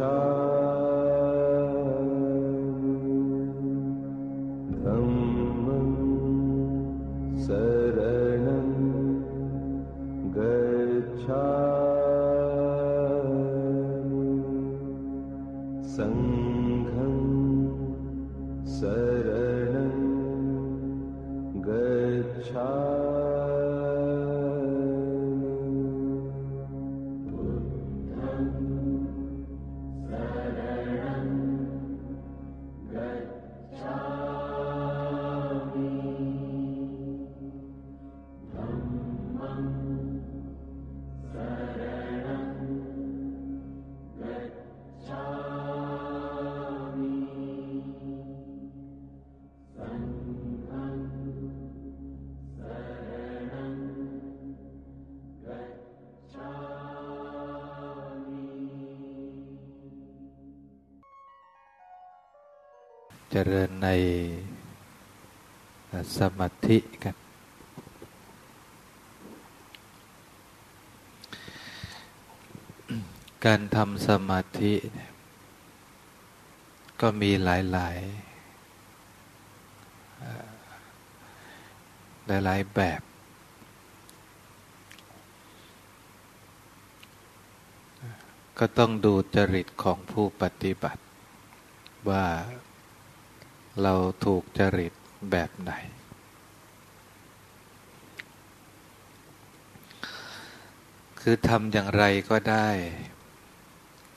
เริญในสมาธิกัน การทำสมาธิ ก็มีหลายหลายหลายแบบ ก็ต้องดูจริตของผู้ปฏิบัติว่า เราถูกจริตแบบไหน คือทำอย่างไรก็ได้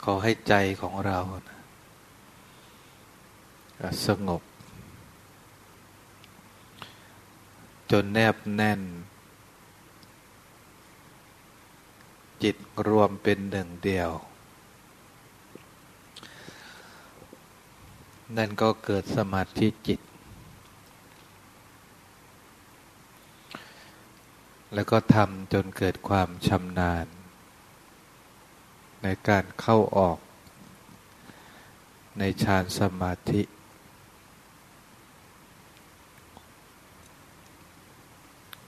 ขอให้ใจของเรานะสงบ จนแนบแน่น จิตรวมเป็นหนึ่งเดียว นั่นก็เกิดสมาธิจิต แล้วก็ทำจนเกิดความชำนาญ ในการเข้าออก ในฌานสมาธิ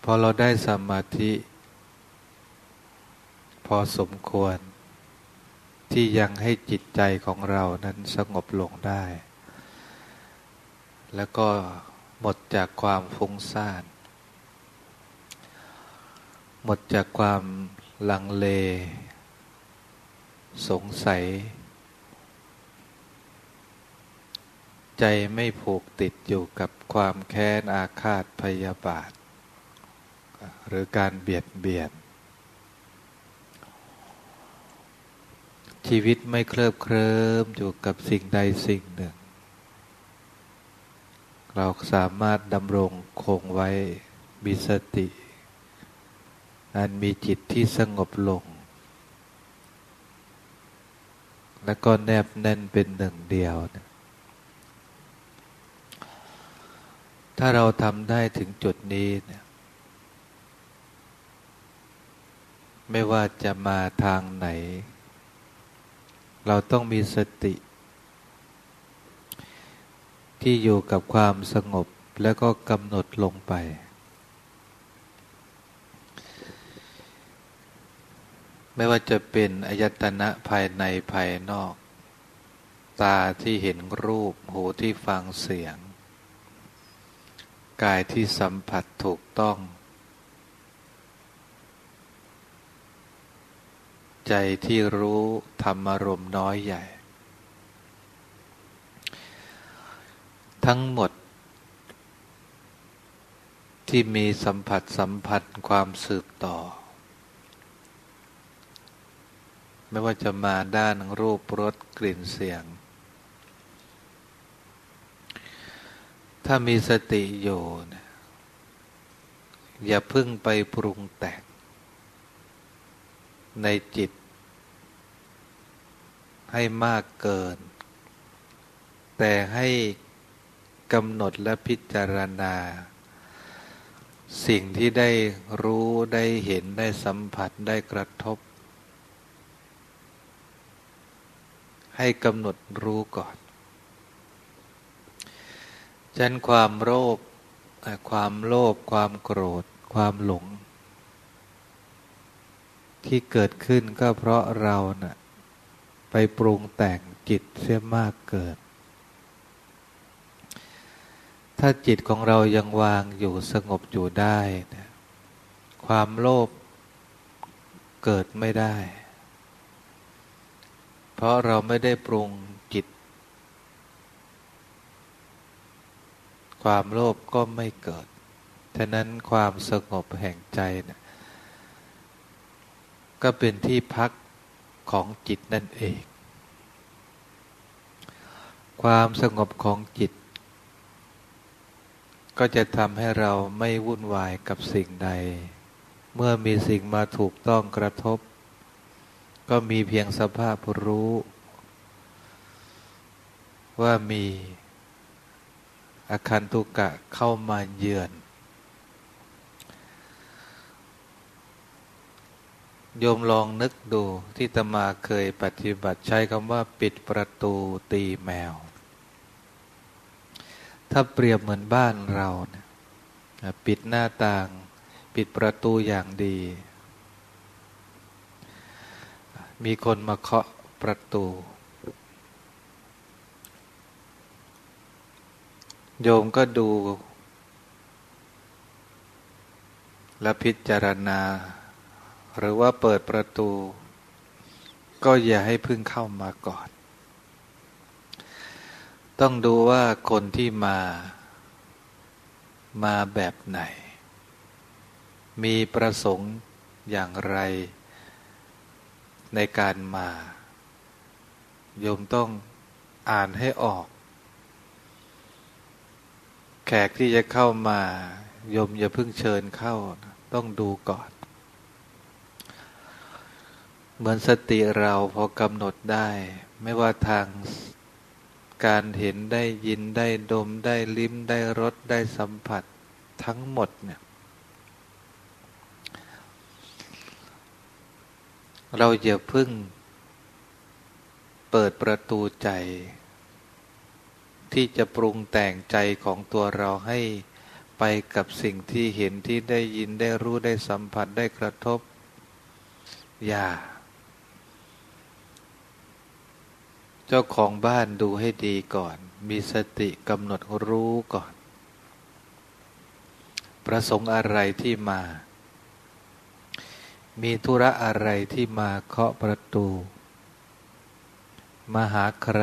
พอเราได้สมาธิ พอสมควรที่ยังให้จิตใจของเรานั้นสงบลงได้ แล้วก็หมดจากความฟุ้งซ่าน หมดจากความลังเล สงสัย ใจไม่ผูกติดอยู่กับความแค้นอาฆาตพยาบาท หรือการเบียดเบียน ชีวิตไม่เคลิบเคลิ้มอยู่กับสิ่งใดสิ่งหนึ่ง เราสามารถดำรงคงไว้มีสติ อันมีจิตที่สงบลง และก็แนบแน่นเป็นหนึ่งเดียวนะถ้าเราทำได้ถึงจุดนี้เนี่ยไม่ว่าจะมาทางไหน เราต้องมีสติ ที่อยู่กับความสงบแล้วก็กำหนดลงไป ไม่ว่าจะเป็นอายตนะภายในภายนอก ตาที่เห็นรูป หูที่ฟังเสียง กายที่สัมผัสถูกต้อง ใจที่รู้ธรรมารมน้อยใหญ่ ทั้งหมด ที่มีสัมผัสสัมผัสความสืบต่อ ไม่ว่าจะมาด้านรูปรสกลิ่นเสียง ถ้ามีสติอยู่นอย่าพึ่งไปปรุงแต่งในจิต ให้มากเกิน แต่ให้ กำหนดและพิจารณา สิ่งที่ได้รู้ได้เห็นได้สัมผัสได้กระทบ ให้กำหนดรู้ก่อนฉันความโลภความโลภความโกรธ ความหลง ที่เกิดขึ้นก็เพราะเรานะ่ะไปปรุงแต่งจิตเสียมากเกิน ถ้าจิตของเรายังวางอยู่สงบอยู่ได้นะความโลภเกิดไม่ได้ เพราะเราไม่ได้ปรุงจิต ความโลภก็ไม่เกิดฉะนั้นความสงบแห่งใจนะก็เป็นที่พักของจิตนั่นเอง ความสงบของจิต ก็จะทำให้เราไม่วุ่นวายกับสิ่งใด เมื่อมีสิ่งมาถูกต้องกระทบ ก็มีเพียงสภาพรู้ ว่ามีอาคันตุกะเข้ามาเยือน โยมลองนึกดูที่ตมาเคยปฏิบัติใช้คำว่าปิดประตูตีแมว ถ้าเปรียบเหมือนบ้านเราเนี่ยปิดหน้าต่าง ปิดประตูอย่างดี มีคนมาเคาะประตู โยมก็ดู และพิจารณา หรือว่าเปิดประตู ก็อย่าให้พึ่งเข้ามาก่อน ต้องดูว่าคนที่มา มาแบบไหน มีประสงค์อย่างไร ในการมา โยมต้องอ่านให้ออก แขกที่จะเข้ามา โยมอย่าเพิ่งเชิญเข้า ต้องดูก่อน เหมือนสติเราพอกำหนดได้ ไม่ว่าทาง การเห็นได้ยินได้ดมได้ลิ้มได้รสได้สัมผัสทั้งหมดเนี่ย เราอย่าพึ่ง เปิดประตูใจ ที่จะปรุงแต่งใจของตัวเราให้ไปกับสิ่งที่เห็นที่ได้ยินได้รู้ได้สัมผัสได้กระทบ อย่า เจ้าของบ้านดูให้ดีก่อน มีสติกำหนดรู้ก่อน ประสงค์อะไรที่มา มีธุระอะไรที่มาเคาะประตู มาหาใคร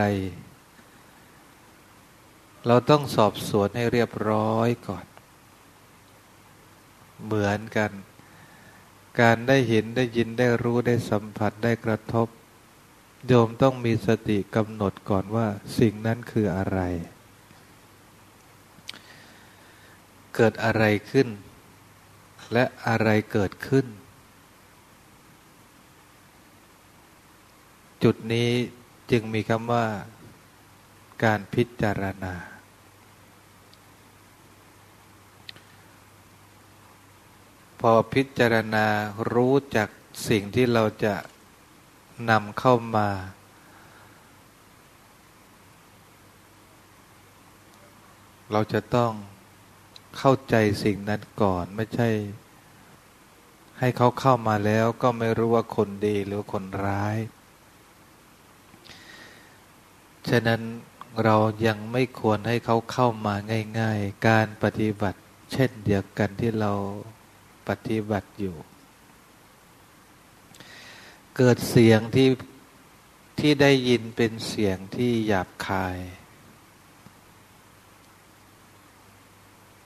เราต้องสอบสวนให้เรียบร้อยก่อน เหมือนกัน การได้เห็นได้ยินได้รู้ได้สัมผัสได้กระทบ โยมต้องมีสติกำหนดก่อนว่าสิ่งนั้นคืออะไร เกิดอะไรขึ้น และอะไรเกิดขึ้น จุดนี้จึงมีคำว่า การพิจารณา พอพิจารณารู้จักสิ่งที่เราจะ นำเข้ามา เราจะต้องเข้าใจสิ่งนั้นก่อนไม่ใช่ ให้เขาเข้ามาแล้วก็ไม่รู้ว่าคนดีหรือคนร้าย ฉะนั้นเรายังไม่ควรให้เขาเข้ามาง่าย ๆ การปฏิบัติ เช่นเดียวกันที่เราปฏิบัติอยู่ เกิดเสียงที่ที่ได้ยินเป็นเสียงที่หยาบคาย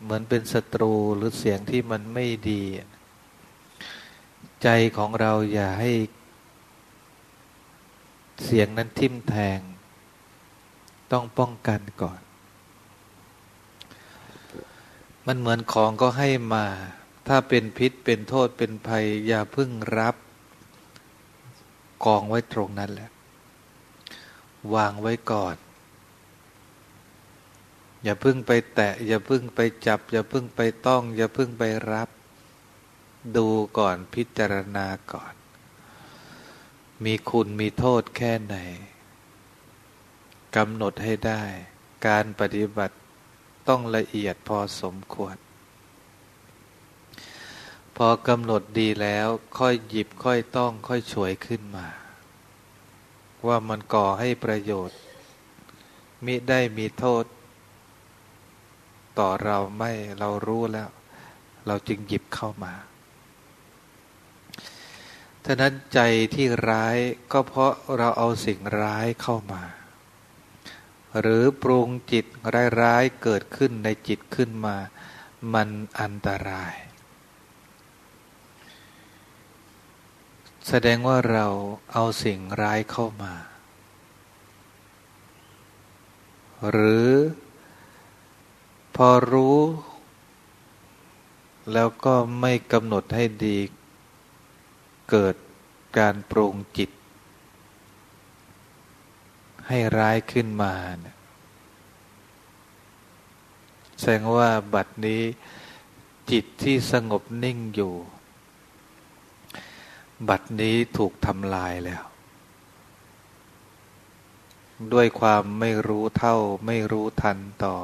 เหมือนเป็นศัตรูหรือเสียงที่มันไม่ดี ใจของเราอย่าให้ เสียงนั้นทิ่มแทง ต้องป้องกันก่อน มันเหมือนของก็ให้มา ถ้าเป็นพิษเป็นโทษเป็นภัย อย่าพึ่งรับ กองไว้ตรงนั้นแหละ วางไว้ก่อน อย่าพึ่งไปแตะ อย่าพึ่งไปจับ อย่าพึ่งไปต้อง อย่าพึ่งไปรับ ดูก่อนพิจารณาก่อน มีคุณมีโทษแค่ไหนกำหนดให้ได้ การปฏิบัติต้องละเอียดพอสมควร พอกำหนดดีแล้วค่อยหยิบค่อยต้องค่อยช่วยขึ้นมาวว่ามันก่อให้ประโยชน์ มิได้มีโทษ ต่อเราไม่เรารู้แล้ว เราจึงหยิบเข้ามาท่านั้นใจที่ร้ายก็เพราะเราเอาสิ่งร้ายเข้ามา หรือปรุงจิตร้ายๆเกิดขึ้นในจิตขึ้นมา มันอันตราย แสดงว่าเราเอาสิ่งร้ายเข้ามา หรือพอรู้ แล้วก็ไม่กำหนดให้ดี เกิดการปรุงจิต ให้ร้ายขึ้นมาเนี่ยแสดงว่าบัดนี้จิตที่สงบนิ่งอยู่ บัดนี้ถูกทำลายแล้ว ด้วยความไม่รู้เท่าไม่รู้ทันต่อ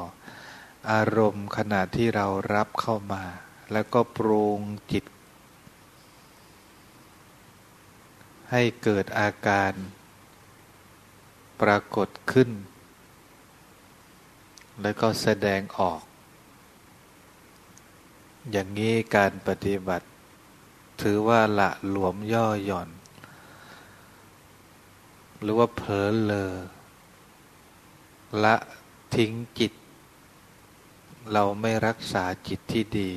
อารมณ์ขณะที่เรารับเข้ามา แล้วก็ปรุงจิต ให้เกิดอาการ ปรากฏขึ้น แล้วก็แสดงออก อย่างนี้การปฏิบัติ ถือว่าละหลวมย่อหย่อน หรือว่าเผลอเลอละทิ้งจิต เราไม่รักษาจิตที่ดี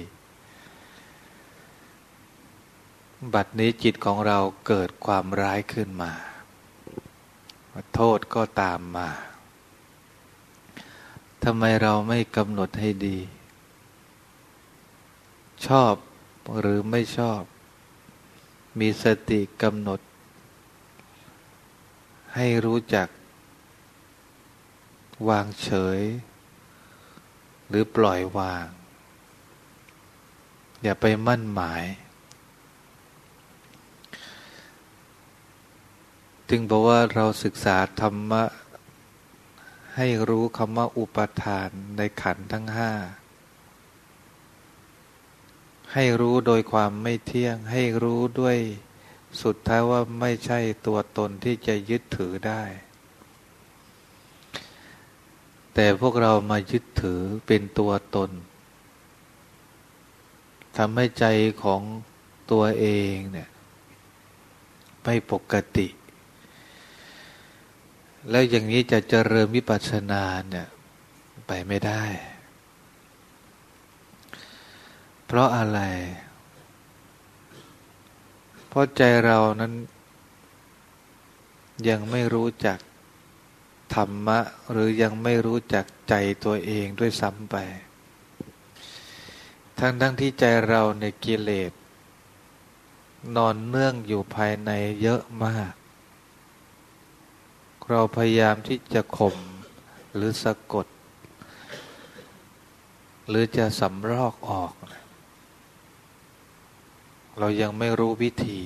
บัดนี้จิตของเราเกิดความร้ายขึ้นมา โทษก็ตามมาทำไมเราไม่กำหนดให้ดี ชอบหรือไม่ชอบ มีสติกำหนด ให้รู้จัก วางเฉย หรือปล่อยวาง อย่าไปมั่นหมาย จึงบอกว่าเราศึกษาธรรมะ ให้รู้คำว่าอุปทานในขันทั้งห้า ให้รู้โดยความไม่เที่ยง ให้รู้ด้วยสุดท้ายว่าไม่ใช่ตัวตนที่จะยึดถือได้ แต่พวกเรามายึดถือเป็นตัวตนทำให้ใจของตัวเองเนี่ยไม่ปกติ แล้วอย่างนี้จะเจริญวิปัสสนาเนี่ยไปไม่ได้ เพราะอะไร เพราะใจเรานั้น ยังไม่รู้จักธรรมะ หรือยังไม่รู้จักใจตัวเองด้วยซ้ำไป ทั้งทั้งที่ใจเราในกิเลส นอนเนื่องอยู่ภายในเยอะมาก เราพยายามที่จะข่มหรือสะกด หรือจะสำรอกออก เรายังไม่รู้วิธี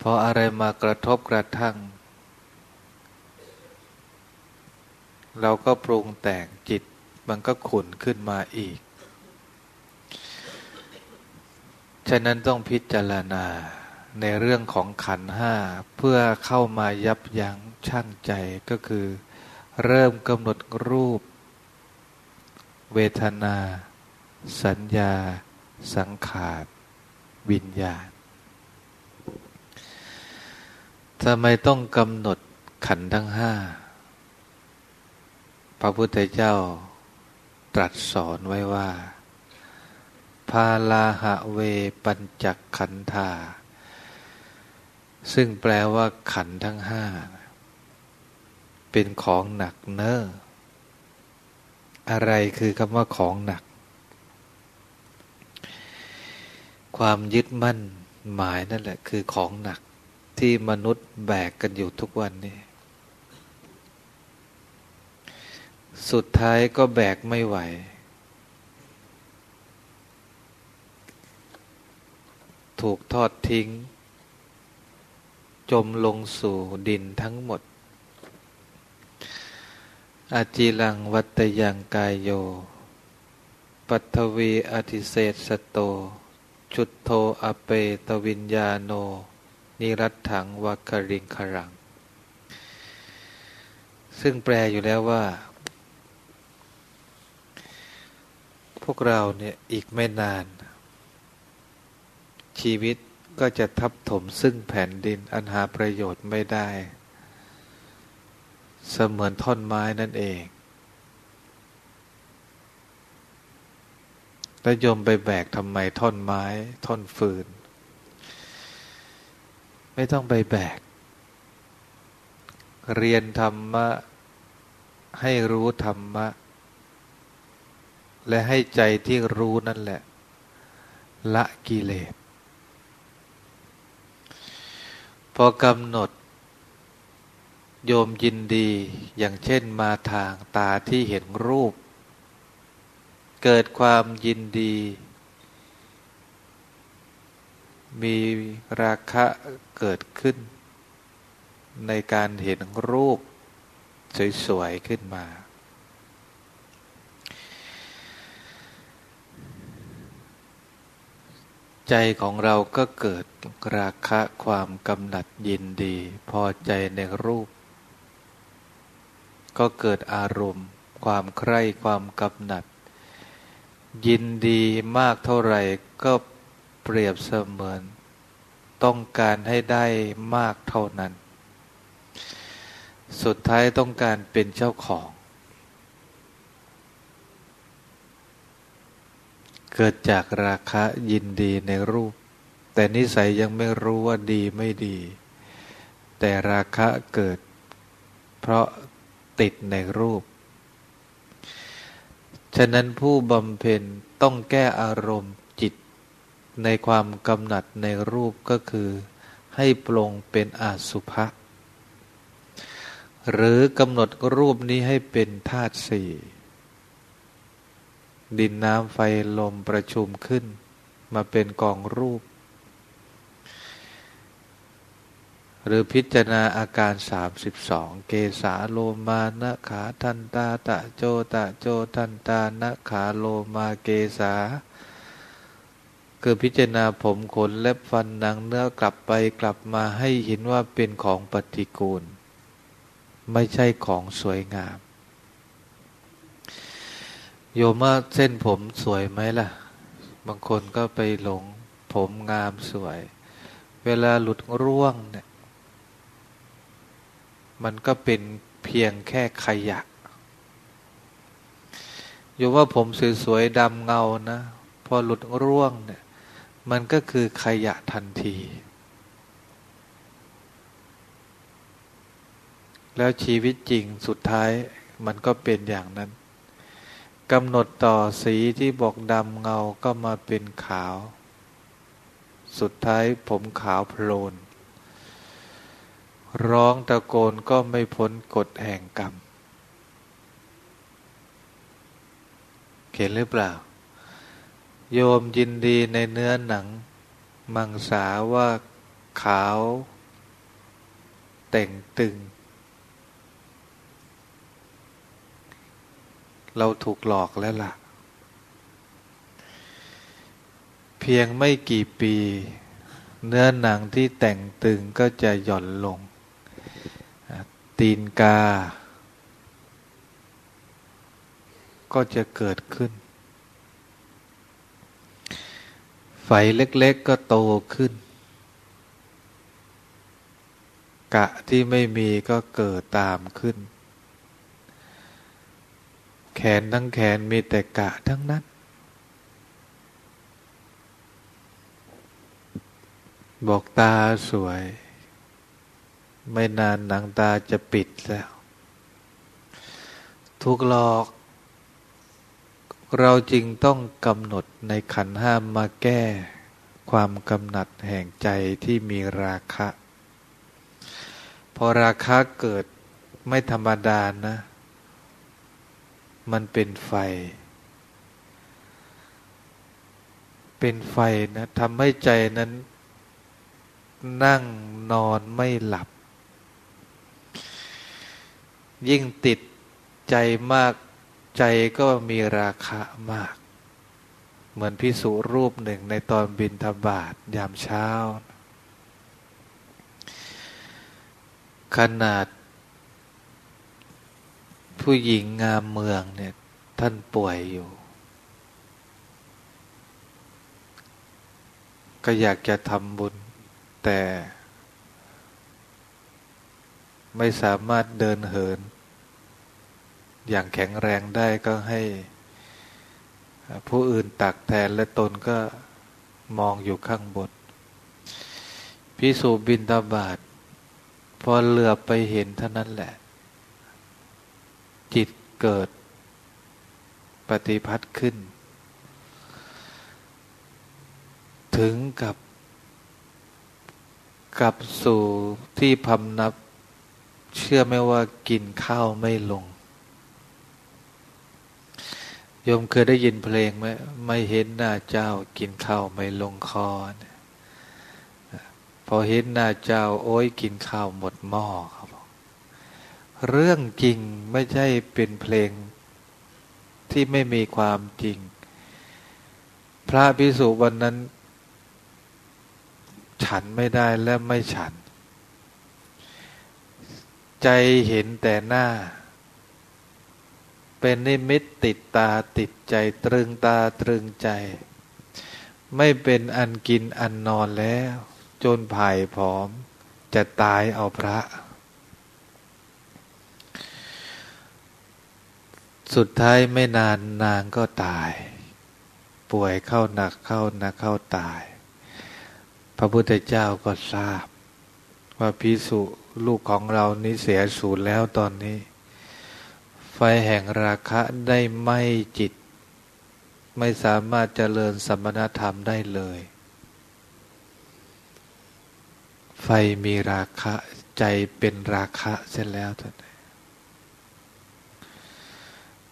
พออะไรมากระทบกระทั่ง เราก็ปรุงแต่งจิตมันก็ขุนขึ้นมาอีก ฉะนั้นต้องพิจารณาในเรื่องของขันห้าเพื่อเข้ามายับยั้งชั่งใจก็คือ เริ่มกำหนดรูป เวทนา สัญญา สังขารวิญญาณทำไมต้องกำหนดขันทั้งห้า พระพุทธเจ้าตรัสสอนไว้ว่า พาลาหะเวปัญจขันธา ซึ่งแปลว่าขันทั้งห้า เป็นของหนักเนอ้ออะไรคือคำว่าของหนัก ความยึดมั่นหมายนั่นแหละ คือของหนักที่มนุษย์แบกกันอยู่ทุกวันนี้ สุดท้ายก็แบกไม่ไหว ถูกทอดทิ้ง จมลงสู่ดินทั้งหมด อาจิลังวัตยังกายโย ปัทวีอธิเศษสโต ชุดโทอเปตวิญญาโน นิรัตถังวัคริงครัง ซึ่งแปลอยู่แล้วว่า พวกเราเนี่ยอีกไม่นาน ชีวิตก็จะทับถมซึ่งแผ่นดินอันหาประโยชน์ไม่ได้ เสมือนท่อนไม้นั่นเอง แล้วโยมไปแบกทำไมท่อนไม้ ท่อนฟืน ไม่ต้องไปแบก เรียนธรรมะ ให้รู้ธรรมะ และให้ใจที่รู้นั่นแหละ ละกิเลสพอกำหนด โยมยินดีอย่างเช่นมาทางตาที่เห็นรูป เกิดความยินดี มีราคะเกิดขึ้น ในการเห็นรูป สวย ๆ ขึ้นมา ใจของเราก็เกิดราคะความกำหนัดยินดี พอใจในรูป ก็เกิดอารมณ์ ความใคร่ความกำหนัด ยินดีมากเท่าไหร่ก็เปรียบเสมือน ต้องการให้ได้มากเท่านั้น สุดท้ายต้องการเป็นเจ้าของ เกิดจากราคะยินดีในรูป แต่นิสัยยังไม่รู้ว่าดีไม่ดี แต่ราคะเกิด เพราะติดในรูป ฉะนั้นผู้บำเพ็ญต้องแก้อารมณ์จิต ในความกำหนัดในรูปก็คือ ให้ปลงเป็นอาสุภะหรือกำหนดรูปนี้ให้เป็นธาตุสี่ ดินน้ำไฟลมประชุมขึ้น มาเป็นกองรูป หรือพิจารณาอาการสามสิบสองเกสาโลมานะขาทันตาตะโจตะโจทันตานะขาโลมาเกสาคือพิจารณาผมขนเล็บฟันหนังเนื้อกลับไปกลับมาให้เห็นว่าเป็นของปฏิกูล ไม่ใช่ของสวยงาม โยมว่าเส้นผมสวยไหมล่ะ บางคนก็ไปหลงผมงามสวย เวลาหลุดร่วงเนี่ย มันก็เป็นเพียงแค่ขยะอยู่ว่าผมสวยๆดำเงานะ พอหลุดร่วงเนี่ย มันก็คือขยะทันที แล้วชีวิตจริงสุดท้ายมันก็เป็นอย่างนั้นกำหนดต่อสีที่บอกดำเงาก็มาเป็นขาว สุดท้ายผมขาวโพลน ร้องตะโกนก็ไม่พ้นกฎแห่งกรรมเห็นหรือเปล่า โยมยินดีในเนื้อหนัง มังสาว่าขาว แต่งตึง เราถูกหลอกแล้วล่ะ เพียงไม่กี่ปี เนื้อหนังที่แต่งตึงก็จะหย่อนลง ตีนกา ก็จะเกิดขึ้น ไฟเล็กๆก็โตขึ้น กะที่ไม่มีก็เกิดตามขึ้น แขนทั้งแขนมีแต่กะทั้งนั้น บอกตาสวย ไม่นานหนังตาจะปิดแล้ว ทุกหลอก เราจรึงต้องกำหนดในขันห้ามมาแก้ ความกำหนัดแห่งใจที่มีราคะ พอราคะเกิดไม่ธรรมดานะ มันเป็นไฟ เป็นไฟนะทำให้ใจนั้น นั่งนอนไม่หลับ ยิ่งติดใจมากใจก็มีราคามาก เหมือนพิสุรูปหนึ่งในตอนบินทบาทยามเช้า ขนาด ผู้หญิงงามเมืองเนี่ยท่านป่วยอยู่ ก็อยากจะทำบุญ แต่ ไม่สามารถเดินเหิน อย่างแข็งแรงได้ก็ให้ ผู้อื่นตักแทนและตนก็มองอยู่ข้างบนพิสูบินตาบาทพอเหลือไปเห็นเท่านั้นแหละ จิตเกิดปฏิพัทธ์ขึ้น ถึงกับกับสู่ที่พำนับ เชื่อไม่ว่ากินข้าวไม่ลง โยมเคยได้ยินเพลงไหมไม่เห็นหน้าเจ้ากินข้าวไม่ลงคอเนี่ยพอเห็นหน้าเจ้า โอ้ยกินข้าวหมดหม้อครับเรื่องจริงไม่ใช่เป็นเพลงที่ไม่มีความจริง พระพิสุวันนั้น ฉันไม่ได้และไม่ฉัน ใจเห็นแต่หน้า เป็นนิมิตติดตาติดใจตรึงตาตรึงใจ ไม่เป็นอันกินอันนอนแล้ว จนผ่ายผอม จะตายเอาพระ สุดท้ายไม่นานนางก็ตาย ป่วยเข้าหนักเข้าหนักเข้าตาย พระพุทธเจ้าก็ทราบ ว่าพิสุลูกของเรานี้เสียสูญแล้วตอนนี้ ไฟแห่งราคะได้ไหมจิต ไม่สามารถเจริญสมณธรรมได้เลย ไฟมีราคะใจเป็นราคะเสร็จแล้วท่าน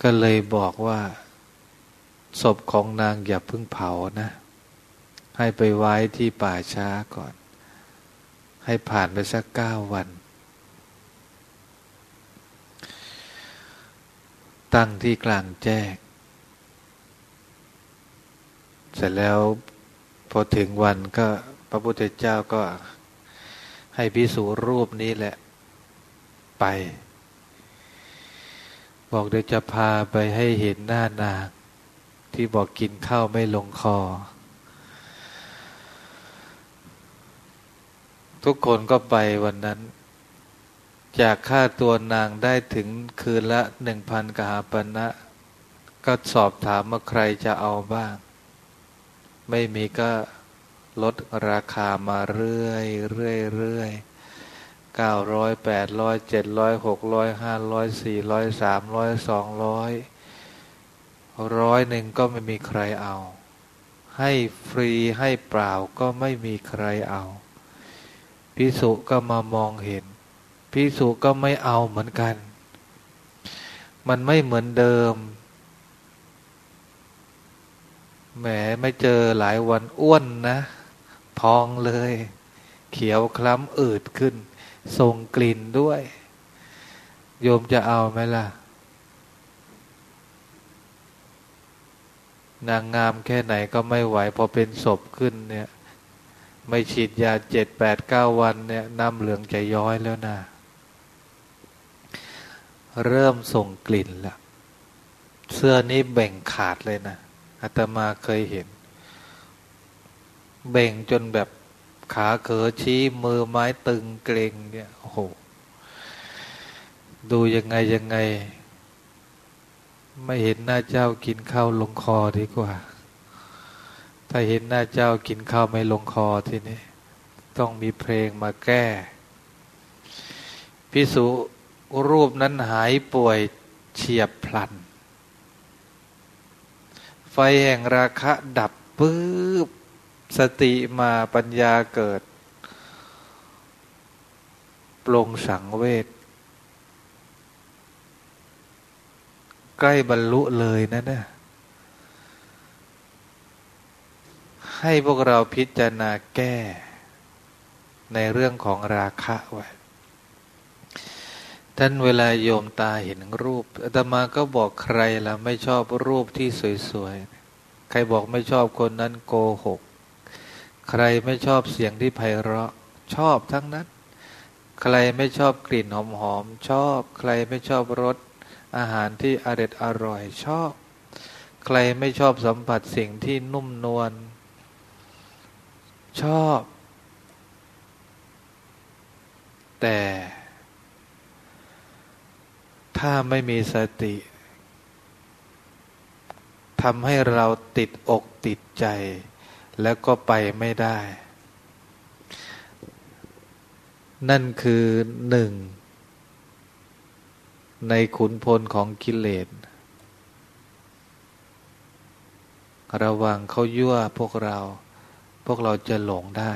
ก็เลยบอกว่า ศพของนางอย่าเพิ่งเผานะ ให้ไปไว้ที่ป่าช้าก่อน ให้ผ่านไปสักเก้าวัน ตั้งที่กลางแจ้ง เสร็จแล้วพอถึงวันก็พระพุทธเจ้าก็ให้พิสูรูปนี้แหละไป บอกเดี๋ยวจะพาไปให้เห็นหน้านางที่บอกกินข้าวไม่ลงคอ ทุกคนก็ไปวันนั้น จากค่าตัวนางได้ถึงคืนละหนึ่งพันกหาปณะก็สอบถามว่าใครจะเอาบ้าง ไม่มีก็ลดราคามาเรื่อยเรื่อยเรื่อยเก้าร้อยแปดร้อยเจ็ดร้อยหกร้อยห้าร้อยสี่ร้อยสามร้อยสองร้อยร้อยหนึ่งก็ไม่มีใครเอา ให้ฟรีให้เปล่าก็ไม่มีใครเอา พิสุก็มามองเห็น พิสุก็ไม่เอาเหมือนกัน มันไม่เหมือนเดิม แหมไม่เจอหลายวันอ้วนนะ พองเลย เขียวคล้ำอืดขึ้น ส่งกลิ่นด้วย โยมจะเอาไหมล่ะ นางงามแค่ไหนก็ไม่ไหว พอเป็นศพขึ้นเนี่ยไม่ฉีดยาเจ็ดแปดเก้าวันเนี่ยน้ำเหลืองจะย้อยแล้วนะ เริ่มส่งกลิ่นแล้วเสื้อนี้แบ่งขาดเลยนะอาตมาเคยเห็น แบ่งจนแบบขาเขอชี้มือไม้ตึงเกรงเนี่ยโอ้โห ดูยังไงยังไง ไม่เห็นหน้าเจ้ากินข้าวลงคอดีกว่า ถ้าเห็นหน้าเจ้ากินข้าวไม่ลงคอทีนี้ ต้องมีเพลงมาแก้พิสุ รูปนั้นหายป่วยเฉียบพลัน ไฟแห่งราคะดับปื๊บสติมาปัญญาเกิด ปลงสังเวชใกล้บรรลุเลยนะเนี่ยให้พวกเราพิจารณาแก้ ในเรื่องของราคะไว้ ท่านเวลาโยมตาเห็นรูปอาตมาก็บอกใครละไม่ชอบรูปที่สวยๆ ใครบอกไม่ชอบคนนั้นโกหก ใครไม่ชอบเสียงที่ไพเราะ ชอบทั้งนั้น ใครไม่ชอบกลิ่นหอมหอมชอบ ใครไม่ชอบรสอาหารที่อร่อยอร่อยชอบ ใครไม่ชอบสัมผัสสิ่งที่นุ่มนวลชอบ แต่ ถ้าไม่มีสติทำให้เราติดอกติดใจ แล้วก็ไปไม่ได้ นั่นคือหนึ่ง ในขุนพลของกิเลสระวังเขายั่วพวกเรา พวกเราจะหลงได้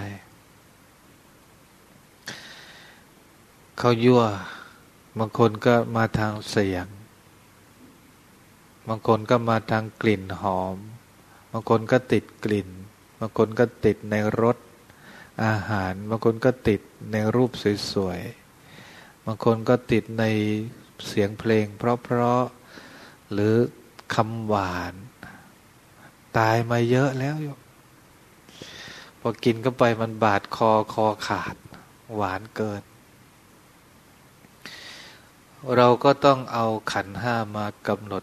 เขายั่ว บางคนก็มาทางเสียง บางคนก็มาทางกลิ่นหอม บางคนก็ติดกลิ่น บางคนก็ติดในรสอาหาร บางคนก็ติดในรูปสวยๆ บางคนก็ติดในเสียงเพลง เพราะๆ หรือคำหวาน ตายมาเยอะแล้วโยพอกินก็ไปมันบาดคอคอขาด หวานเกิน เราก็ต้องเอาขันห้ามากำหนด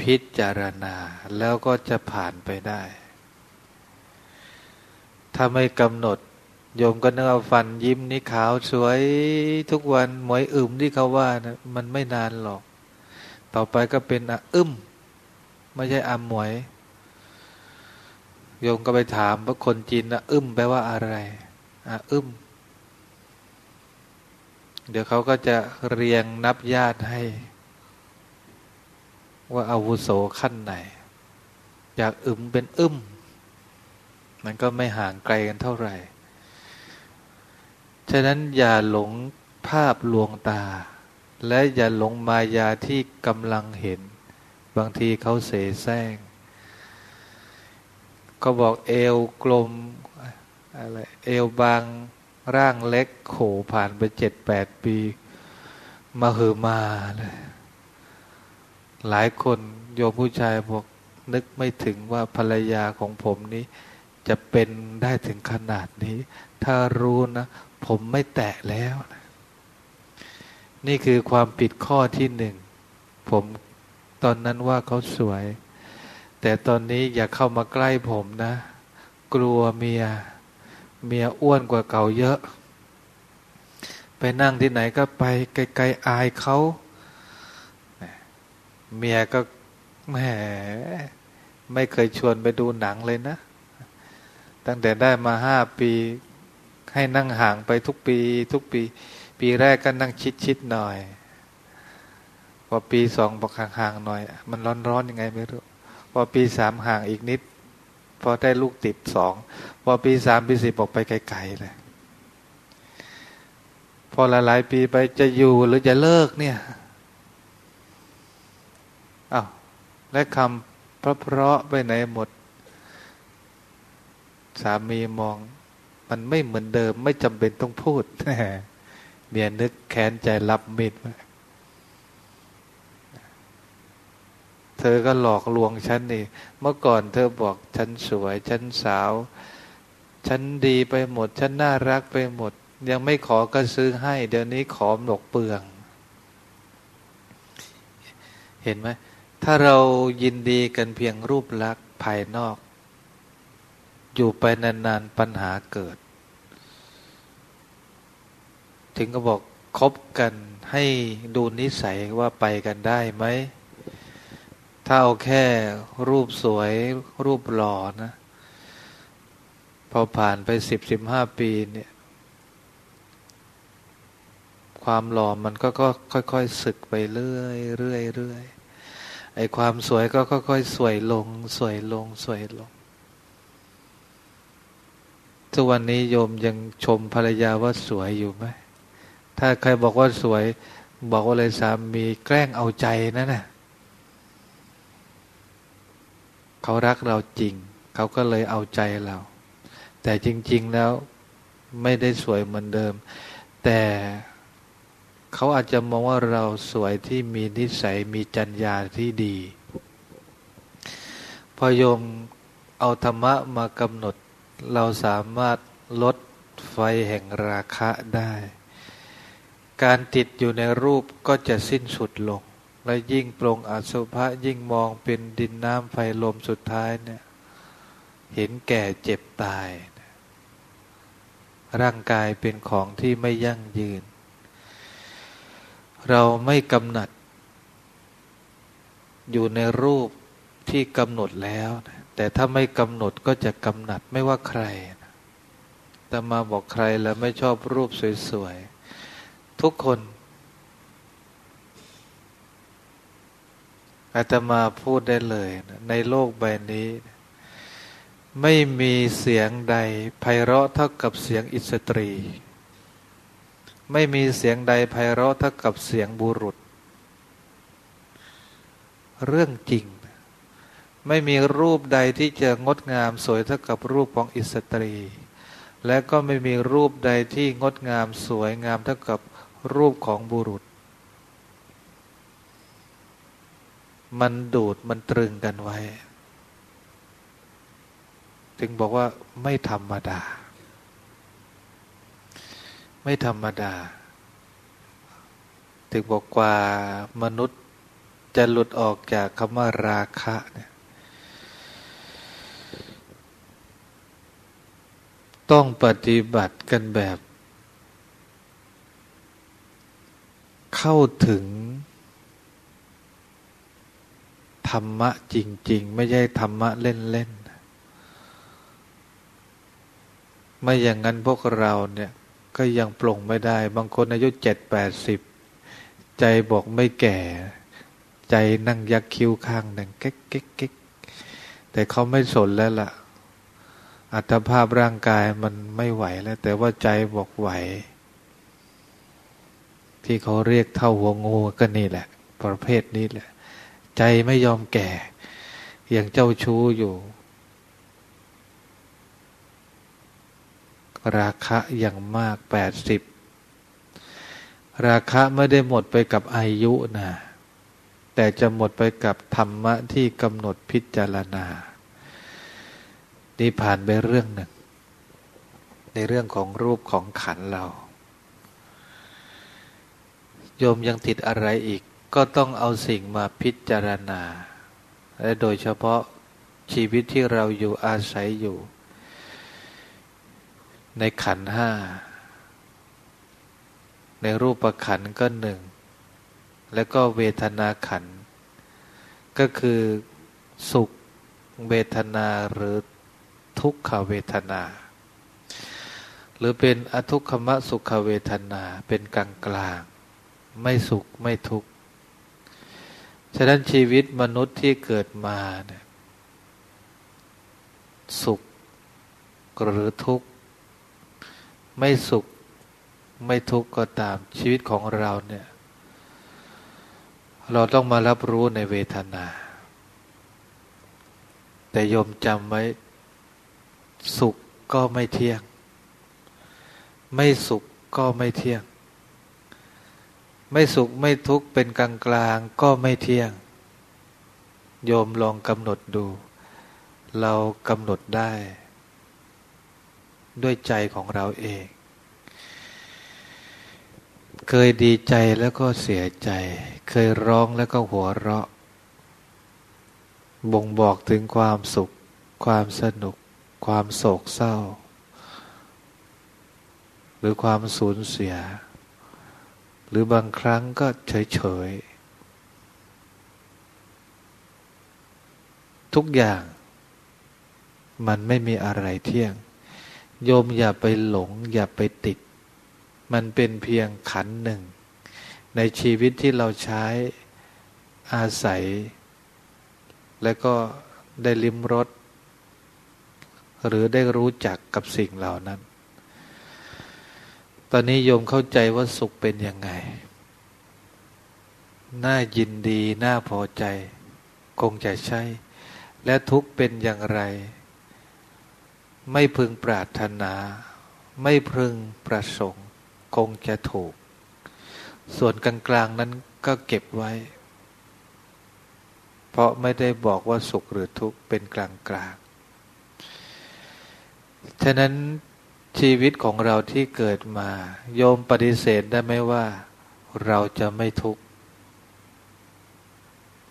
พิจารณา แล้วก็จะผ่านไปได้ ถ้าไม่กำหนด โยมก็นึกเอาฟันยิ้มนี่ขาวสวยทุกวันหมวยอึมที่เขาว่านะมันไม่นานหรอก ต่อไปก็เป็นอะอึมไม่ใช่อหมวย โยมก็ไปถามว่าคนจีนอะอึมแปลว่าอะไรอะอึม เดี๋ยวเขาก็จะเรียงนับญาติให้ ว่าอาวุโสขั้นไหน จากอึมเป็นอึมมันก็ไม่ห่างไกลกันเท่าไหร่ ฉะนั้นอย่าหลงภาพลวงตา และอย่าหลงมายาที่กำลังเห็น บางทีเขาเสแสร้ง ก็บอกเอวกลมอะไรเอวบาง ร่างเล็กโขผ่านไปเจ็ดแปดปีมาหือมาเลยหลายคนโยมผู้ชายบอกนึกไม่ถึงว่าภรรยาของผมนี้ จะเป็นได้ถึงขนาดนี้ ถ้ารู้นะ ผมไม่แตะแล้วนะนี่คือความผิดข้อที่หนึ่ง ผมตอนนั้นว่าเขาสวย แต่ตอนนี้อย่าเข้ามาใกล้ผมนะ กลัวเมีย เมียอ้วนกว่าเก่าเยอะ ไปนั่งที่ไหนก็ไปไกลๆอายเขาเมียก็แหมไม่เคยชวนไปดูหนังเลยนะ ตั้งแต่ได้มาห้าปีให้นั่งห่างไปทุกปี ทุกปี ปีแรกก็นั่งชิดชิดหน่อยพอปีสองบอกห่างๆหน่อย มันร้อนๆยังไงไม่รู้พอปีสามห่างอีกนิด พอได้ลูกติดสองพอปีสามปีสี่บอกไปไกลๆเลยพอหลายๆปีไปจะอยู่หรือจะเลิกเนี่ยอา้าวและคำเพราะๆไปไหนหมด สามีมอง มันไม่เหมือนเดิม ไม่จำเป็นต้องพูดเมียนึกแค้นใจรับมิด เธอก็หลอกลวงฉันนี่ เมื่อก่อนเธอบอกฉันสวย ฉันสาว ฉันดีไปหมด ฉันน่ารักไปหมด ยังไม่ขอก็ซื้อให้ เดี๋ยวนี้ขอหนกเปลือง เห็นไหม ถ้าเรายินดีกันเพียงรูปลักษณ์ภายนอก อยู่ไปนานๆปัญหาเกิด ถึงก็บอกคบกันให้ดูนิสัยว่าไปกันได้ไหม ถ้าเอาแค่รูปสวยรูปหล่อนะ พอผ่านไปสิบสิบห้าปีเนี่ย ความหล่อมันก็ค่อยๆสึกไปเรื่อยเรื่อยเรื่อยไอ้ความสวยก็ค่อยๆสวยลง สวยลง สวยลง ทุกวันนี้โยมยังชมภรรยาว่าสวยอยู่ไหมถ้าใครบอกว่าสวย บอกว่าเลยสามีแกล้งเอาใจนั่นนะ เขารักเราจริง เขาก็เลยเอาใจเรา แต่จริง ๆแล้วไม่ได้สวยเหมือนเดิม แต่เขาอาจจะมองว่าเราสวยที่มีนิสัยมีจัญญาที่ดี พอโยมเอาธรรมะมากำหนด เราสามารถลดไฟแห่งราคะได้ การติดอยู่ในรูปก็จะสิ้นสุดลง และยิ่งปรงอสุภะยิ่งมองเป็นดินน้ำไฟลมสุดท้ายเนี่ย เห็นแก่เจ็บตาย ร่างกายเป็นของที่ไม่ยั่งยืน เราไม่กำหนัด อยู่ในรูปที่กำหนดแล้ว แต่ถ้าไม่กำหนดก็จะกำหนัดไม่ว่าใครแต่มาบอกใครแล้วไม่ชอบรูปสวยๆ ทุกคน อาตมาพูดได้เลยในโลกใบนี้ ไม่มีเสียงใดไพเราะเท่ากับเสียงอิสตรี ไม่มีเสียงใดไพเราะเท่ากับเสียงบุรุษ เรื่องจริง ไม่มีรูปใดที่จะงดงามสวยเท่ากับรูปของอิสตรี และก็ไม่มีรูปใดที่งดงามสวยงามเท่ากับรูปของบุรุษ มันดูดมันตรึงกันไว้ ถึงบอกว่าไม่ธรรมดา ไม่ธรรมดา ถึงบอกว่ามนุษย์จะหลุดออกจากคำว่าราคะเนี่ยต้องปฏิบัติกันแบบ เข้าถึง ธรรมะจริง ๆ ไม่ใช่ธรรมะเล่นๆไม่อย่างนั้นพวกเราเนี่ย ก็ยังปลงไม่ได้ บางคนอายุเจ็ดแปดสิบใจบอกไม่แก่ ใจนั่งยักคิ้วข้างหนึ่งเก๊กเก๊กเก๊กแต่เขาไม่สนแล้วล่ะ อัตภาพร่างกายมันไม่ไหวแล้ว แต่ว่าใจบอกไหว ที่เขาเรียกเท่าหัวงูก็นี่แหละ ประเภทนี้แหละ ใจไม่ยอมแก่ย่างเจ้าชู้อยู่ ราคะอย่างมากแปดสิบราคะไม่ได้หมดไปกับอายุนะ แต่จะหมดไปกับธรรมะที่กำหนดพิจารณา นี่ผ่านไปเรื่องหนึ่ง ในเรื่องของรูปของขันเรา โยมยังติดอะไรอีก ก็ต้องเอาสิ่งมาพิจารณา และโดยเฉพาะชีวิตที่เราอยู่อาศัยอยู่ ในขันห้า ในรูปขันก็หนึ่ง แล้วก็เวทนาขัน ก็คือสุขเวทนาหรือทุกขเวทนา หรือเป็นอทุกขมะสุขเวทนาเป็นกลางกลาง ไม่สุขไม่ทุกข์ ฉะนั้นชีวิตมนุษย์ที่เกิดมาเนี่ยสุขหรือทุกข์ ไม่สุขไม่ทุกข์ก็ตามชีวิตของเราเนี่ย เราต้องมารับรู้ในเวทนา แต่ยมจำไว้ สุขก็ไม่เที่ยง ไม่สุขก็ไม่เที่ยง ไม่สุขไม่ทุกข์เป็นกลางกลางก็ไม่เที่ยง โยมลองกำหนดดู เรากำหนดได้ ด้วยใจของเราเอง เคยดีใจแล้วก็เสียใจ เคยร้องแล้วก็หัวเราะ บ่งบอกถึงความสุข ความสนุก ความโศกเศร้า หรือความสูญเสีย หรือบางครั้งก็เฉยเฉยทุกอย่าง มันไม่มีอะไรเที่ยง โยมอย่าไปหลง อย่าไปติด มันเป็นเพียงขันหนึ่ง ในชีวิตที่เราใช้อาศัย และก็ได้ลิ้มรสหรือได้รู้จักกับสิ่งเหล่านั้น ตอนนี้โยมเข้าใจว่าสุขเป็นยังไง น่ายินดี น่าพอใจ คงจะใช่ และทุกเป็นอย่างไร ไม่พึงปรารถนา ไม่พึงประสงค์ คงจะถูก ส่วนกลางๆนั้นก็เก็บไว้ เพราะไม่ได้บอกว่าสุขหรือทุกข์เป็นกลางฉะนั้น ชีวิตของเราที่เกิดมา โยมปฏิเสธได้ไหมว่า เราจะไม่ทุกข์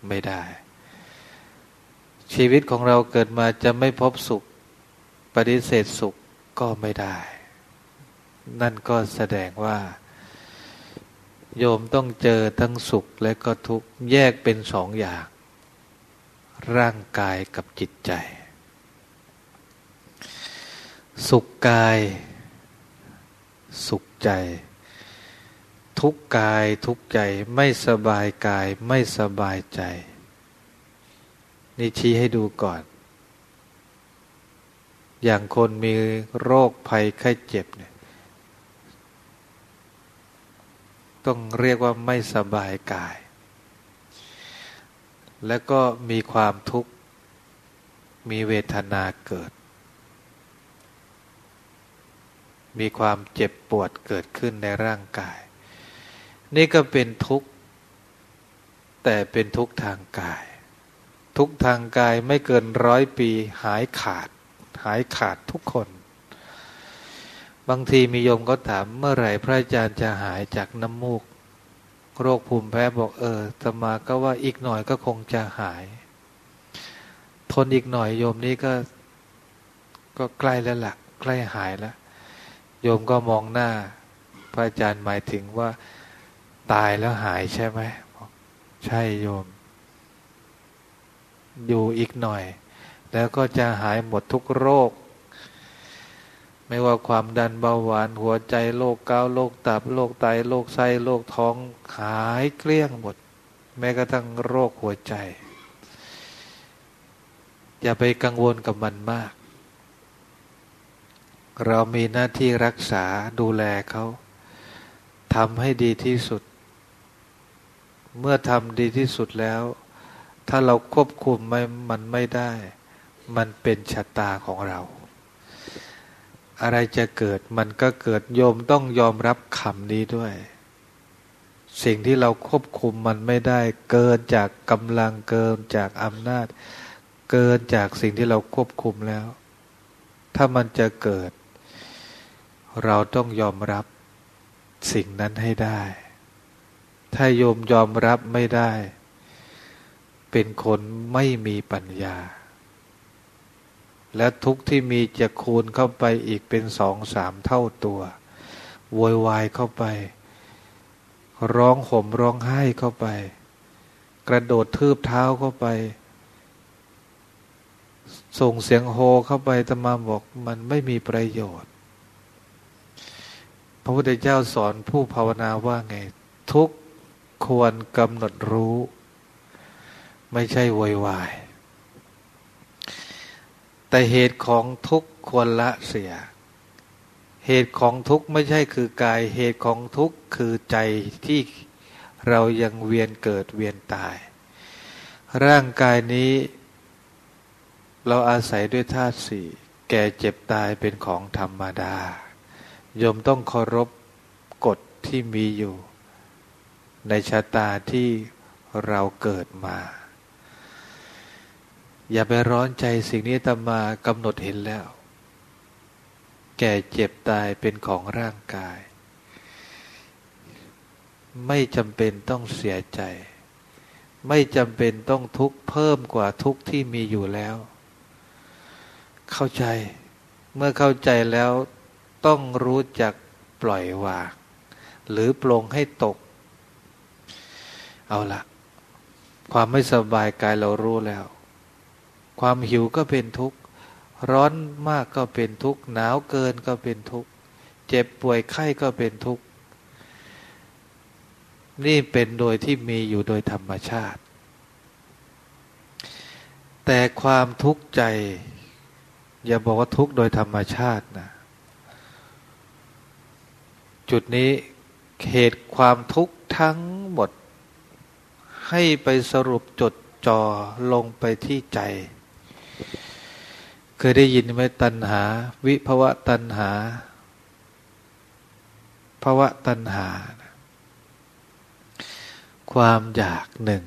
ไม่ได้ ชีวิตของเราเกิดมาจะไม่พบสุข ปฏิเสธสุขก็ไม่ได้ นั่นก็แสดงว่า โยมต้องเจอทั้งสุขและก็ทุกข์แยกเป็นสองอย่าง ร่างกายกับจิตใจ สุขกาย สุขใจ ทุกกายทุกใจไม่สบายกายไม่สบายใจ นี่ชี้ให้ดูก่อน อย่างคนมีโรคภัยไข้เจ็บเนี่ยต้องเรียกว่าไม่สบายกาย แล้วก็มีความทุกข์ มีเวทนาเกิด มีความเจ็บปวดเกิดขึ้นในร่างกาย นี่ก็เป็นทุกข์ แต่เป็นทุกข์ทางกาย ทุกทางกายไม่เกินร้อยปีหายขาด หายขาดทุกคน บางทีมีโยมก็ถามเมื่อไหร่พระอาจารย์จะหายจากน้ำมูก โรคภูมิแพ้บอกเออตมาก็ว่าอีกหน่อยก็คงจะหาย ทนอีกหน่อยโยมนี้ก็ก็ใกล้แล้วละ่ะใกล้หายแล้ว โยมก็มองหน้า พระอาจารย์หมายถึงว่า ตายแล้วหายใช่ไหมใช่โยม อยู่อีกหน่อย แล้วก็จะหายหมดทุกโรค ไม่ว่าความดันเบาหวานหัวใจโรคเกาโรคตับโรคไตโรคไส้โรคท้องหายเกลี้ยงหมด แม้กระทั่งโรคหัวใจ อย่าไปกังวลกับมันมาก เรามีหน้าที่รักษาดูแลเขาทำให้ดีที่สุด เมื่อทำดีที่สุดแล้ว ถ้าเราควบคุมไม่มันไม่ได้ มันเป็นชะตาของเรา อะไรจะเกิดมันก็เกิดโยมต้องยอมรับคำนี้ด้วย สิ่งที่เราควบคุมมันไม่ได้ เกินจากกำลังเกินจากอำนาจ เกินจากสิ่งที่เราควบคุมแล้ว ถ้ามันจะเกิด เราต้องยอมรับสิ่งนั้นให้ได้ ถ้าโยมยอมรับไม่ได้ เป็นคนไม่มีปัญญา และทุกที่มีจะคูณเข้าไปอีกเป็นสองสามเท่าตัวโวยวายเข้าไป ร้องห่มร้องไห้เข้าไป กระโดดทืบเท้าเข้าไป ส่งเสียงโฮเข้าไปตมาบอกมันไม่มีประโยชน์ ระพุทธเจ้าสอนผู้ภาวนาว่าไง ทุกควรกำหนดรู้ ไม่ใช่วอยวาย แต่เหตุของทุกควรละเสีย เหตุของทุกไม่ใช่คือกาย เหตุของทุกคือใจที่เรายังเวียนเกิดเวียนตาย ร่างกายนี้ เราอาศัยด้วยธาตุสี่แก่เจ็บตายเป็นของธรรมดา ยมต้องเคารพกฎที่มีอยู่ ในชะตาที่เราเกิดมา อย่าไปร้อนใจสิ่งนี้ตมากำหนดเห็นแล้ว แก่เจ็บตายเป็นของร่างกาย ไม่จำเป็นต้องเสียใจ ไม่จำเป็นต้องทุกข์เพิ่มกว่าทุกข์ที่มีอยู่แล้ว เข้าใจเมื่อเข้าใจแล้ว ต้องรู้จักปล่อยวาง หรือปลงให้ตก เอาละความไม่สบายกายเรารู้แล้ว ความหิวก็เป็นทุกข์ ร้อนมากก็เป็นทุกข์ หนาวเกินก็เป็นทุกข์ เจ็บป่วยไข้ก็เป็นทุกข์ นี่เป็นโดยที่มีอยู่โดยธรรมชาติ แต่ความทุกข์ใจ อย่าบอกว่าทุกข์โดยธรรมชาตินะ จุดนี้เหตุความทุกข์ทั้งหมด ให้ไปสรุปจดจ่อลงไปที่ใจ เคยได้ยินไหมตัณหา วิภวะตัณหาภวะตัณหา ความอยากหนึ่ง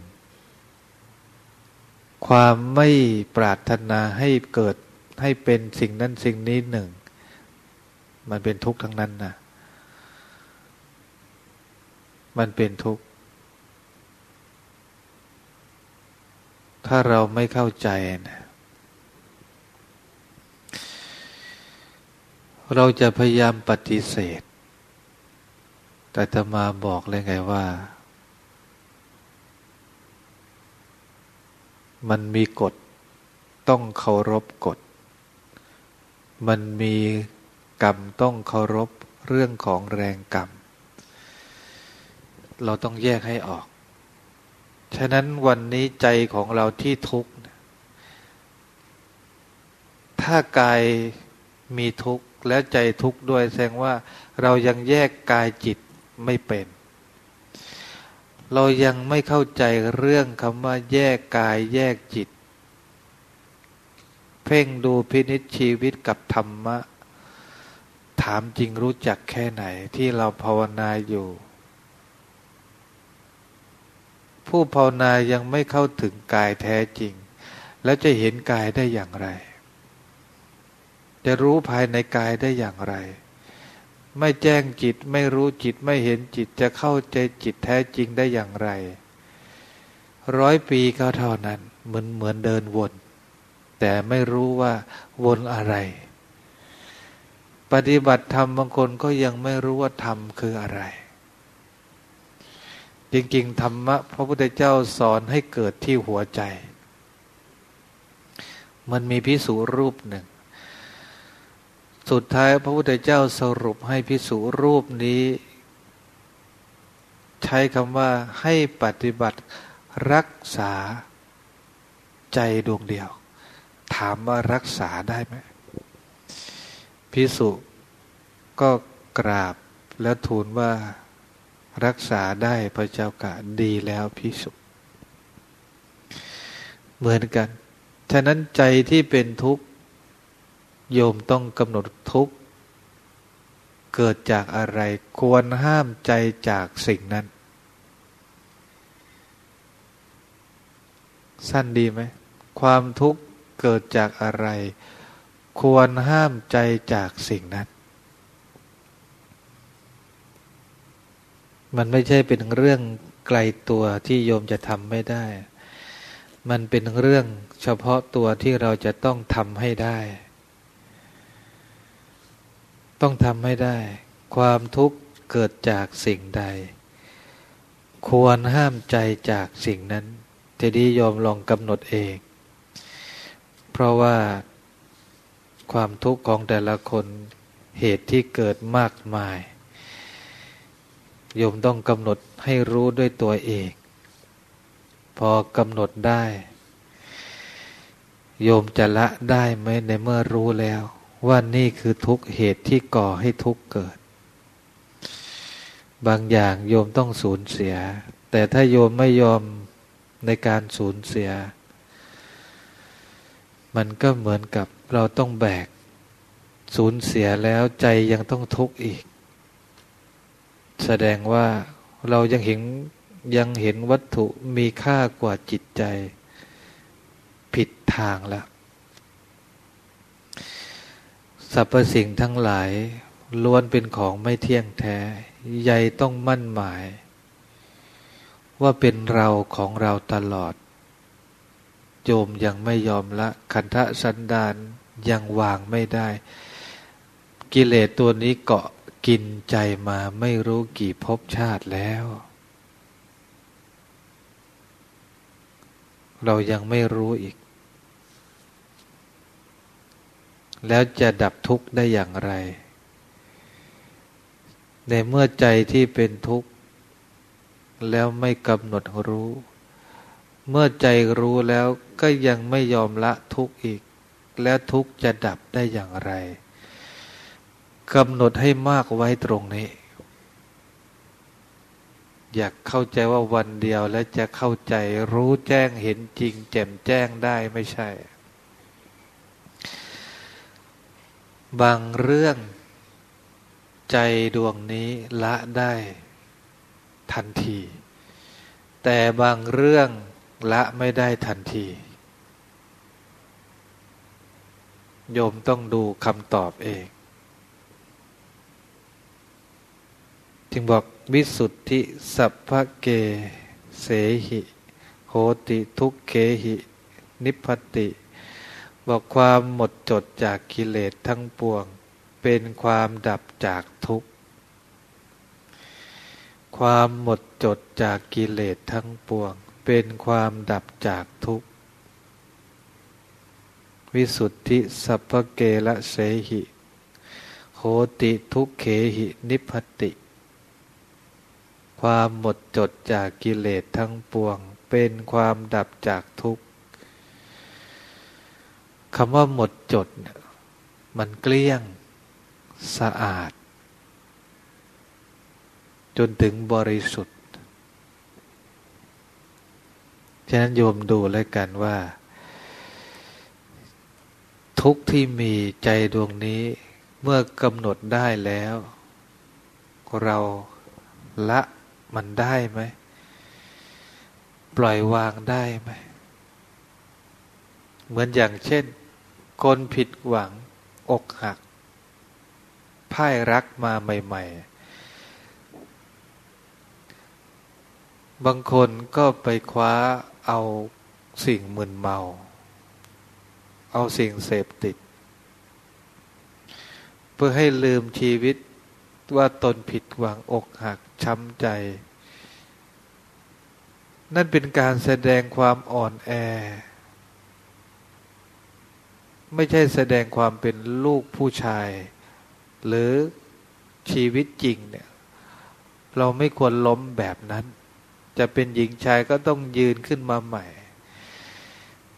ความไม่ปรารถนาให้เกิดให้เป็นสิ่งนั้นสิ่งนี้หนึ่ง มันเป็นทุกข์ทั้งนั้นนะ มันเป็นทุกข์ ถ้าเราไม่เข้าใจนะเราจะพยายามปฏิเสธ แต่จะมาบอกเลยไงว่า มันมีกฎ ต้องเคารพกฎ มันมีกรรมต้องเคารพเรื่องของแรงกรรม เราต้องแยกให้ออก ฉะนั้นวันนี้ใจของเราที่ทุกข์ ถ้ากายมีทุกข์และใจทุกข์ด้วยแสดงว่าเรายังแยกกายจิตไม่เป็น เรายังไม่เข้าใจเรื่องคำว่าแยกกายแยกจิต เพ่งดูพินิจชีวิตกับธรรมะ ถามจริงรู้จักแค่ไหนที่เราภาวนาอยู่ ผู้ภาวนายังไม่เข้าถึงกายแท้จริง แล้วจะเห็นกายได้อย่างไร จะรู้ภายในกายได้อย่างไร ไม่แจ้งจิตไม่รู้จิตไม่เห็นจิตจะเข้าใจจิตแท้จริงได้อย่างไร ร้อยปีก็เท่านั้น เหมือนเหมือนเดินวน แต่ไม่รู้ว่าวนอะไร ปฏิบัติธรรมบางคนก็ยังไม่รู้ว่าธรรมคืออะไร จริง ๆ ธรรมะพระพุทธเจ้าสอนให้เกิดที่หัวใจ มันมีพิสูรรูปหนึ่ง สุดท้ายพระพุทธเจ้าสรุปให้พิสูรรูปนี้ ใช้คำว่าให้ปฏิบัติรักษาใจดวงเดียว ถามว่ารักษาได้ไหมพิสุก็กราบแล้วทูลว่า รักษาได้พระเจ้ากะดีแล้วพิสุเหมือนกัน ฉะนั้นใจที่เป็นทุกข์โยมต้องกำหนดทุกข์เกิดจากอะไรควรห้ามใจจากสิ่งนั้น สั้นดีไหม ความทุกข์เกิดจากอะไร ควรห้ามใจจากสิ่งนั้น มันไม่ใช่เป็นเรื่องไกลตัวที่โยมจะทำไม่ได้ มันเป็นเรื่องเฉพาะตัวที่เราจะต้องทำให้ได้ ต้องทำให้ได้ ความทุกข์เกิดจากสิ่งใด ควรห้ามใจจากสิ่งนั้นจะดียมลองกำหนดเอง เพราะว่าความทุกข์ของแต่ละคนเหตุที่เกิดมากมาย โยมต้องกำหนดให้รู้ด้วยตัวเอง พอกำหนดได้ โยมจะละได้ไหมในเมื่อรู้แล้ว ว่านี่คือทุกเหตุที่ก่อให้ทุกเกิด บางอย่างโยมต้องสูญเสีย แต่ถ้าโยมไม่ยอมในการสูญเสีย มันก็เหมือนกับเราต้องแบก สูญเสียแล้วใจยังต้องทุกข์อีก แสดงว่าเรายังเห็นยังเห็นวัตถุมีค่ากว่าจิตใจ ผิดทางล้วสรรพสิ่งทั้งหลายล้วนเป็นของไม่เที่ยงแท้ใหญ่ต้องมั่นหมาย ว่าเป็นเราของเราตลอดโจมยังไม่ยอมละคันทะสันดานยังวางไม่ได้ กิเลสตัวนี้เกาะ กินใจมาไม่รู้กี่ภพชาติแล้ว เรายังไม่รู้อีก แล้วจะดับทุกข์ได้อย่างไร ในเมื่อใจที่เป็นทุกข์ แล้วไม่กำหนดรู้ เมื่อใจรู้แล้วก็ยังไม่ยอมละทุกข์อีก แล้วทุกข์จะดับได้อย่างไร กำหนดให้มากไว้ตรงนี้ อยากเข้าใจว่าวันเดียวแล้วจะเข้าใจรู้แจ้งเห็นจริง แจ่มแจ้งได้ไม่ใช่ บางเรื่องใจดวงนี้ละได้ทันที แต่บางเรื่องละไม่ได้ทันที โยมต้องดูคำตอบเอง จึงบอกวิสุทธิสัพพเกเสหิโหติทุกเขหิ นิพพติ บอกความหมดจดจากกิเลสทั้งปวง เป็นความดับจากทุกข์ ความหมดจดจากกิเลสทั้งปวง เป็นความดับจากทุกข์ วิสุทธิสัพพเกละเสหิโหติทุกเขหินิพพติ ความหมดจดจากกิเลสทั้งปวง เป็นความดับจากทุกข์คำว่าหมดจด มันเกลี้ยงสะอาด จนถึงบริสุทธิ์ ฉะนั้นโยมดูแล้วกันว่า ทุกที่มีใจดวงนี้เมื่อกำหนดได้แล้ว เราละ มันได้ไหม ปล่อยวางได้ไหม เหมือนอย่างเช่น คนผิดหวัง อกหัก พ่ายรักมาใหม่ ๆ บางคนก็ไปคว้าเอาสิ่งมึนเมา เอาสิ่งเสพติด เพื่อให้ลืมชีวิตว่าตนผิดหวังอกหัก ช้ำใจ นั่นเป็นการแสดงความอ่อนแอ ไม่ใช่แสดงความเป็นลูกผู้ชาย หรือชีวิตจริงเนี่ย เราไม่ควรล้มแบบนั้น จะเป็นหญิงชายก็ต้องยืนขึ้นมาใหม่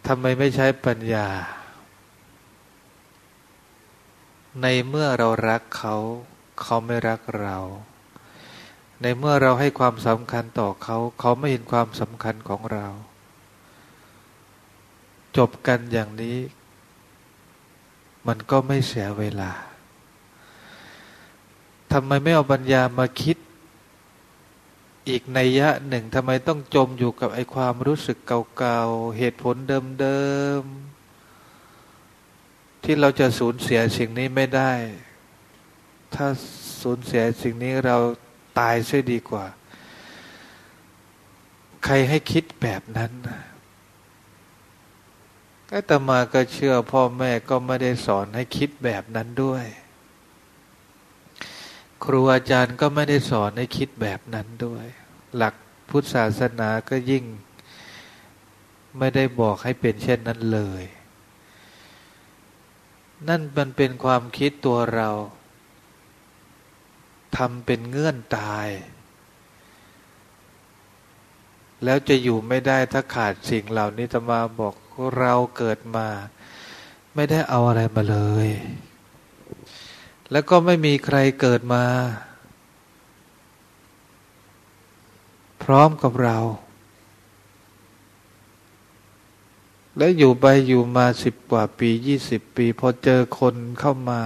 ทำไมไม่ใช้ปัญญา ในเมื่อเรารักเขา เขาไม่รักเรา ในเมื่อเราให้ความสำคัญต่อเขา เขาไม่เห็นความสำคัญของเรา จบกันอย่างนี้ มันก็ไม่เสียเวลาทำไมไม่เอาปัญญามาคิด อีกในยะหนึ่งทำไมต้องจมอยู่กับไอความรู้สึกเก่าๆ เหตุผลเดิมๆ ที่เราจะสูญเสียสิ่งนี้ไม่ได้ ถ้าสูญเสียสิ่งนี้เรา ตายเสียดีกว่า ใครให้คิดแบบนั้นก็ตมาก็เชื่อพ่อแม่ก็ไม่ได้สอนให้คิดแบบนั้นด้วย ครูอาจารย์ก็ไม่ได้สอนให้คิดแบบนั้นด้วย หลักพุทธศาสนาก็ยิ่ง ไม่ได้บอกให้เป็นเช่นนั้นเลย นั่นมันเป็นความคิดตัวเรา ทำเป็นเงื่อนตาย แล้วจะอยู่ไม่ได้ถ้าขาดสิ่งเหล่านี้ตมาบอกเราเกิดมา ไม่ได้เอาอะไรมาเลย แล้วก็ไม่มีใครเกิดมา พร้อมกับเรา แล้วอยู่ไปอยู่มาสิบกว่าปียี่สิบปี พอเจอคนเข้ามา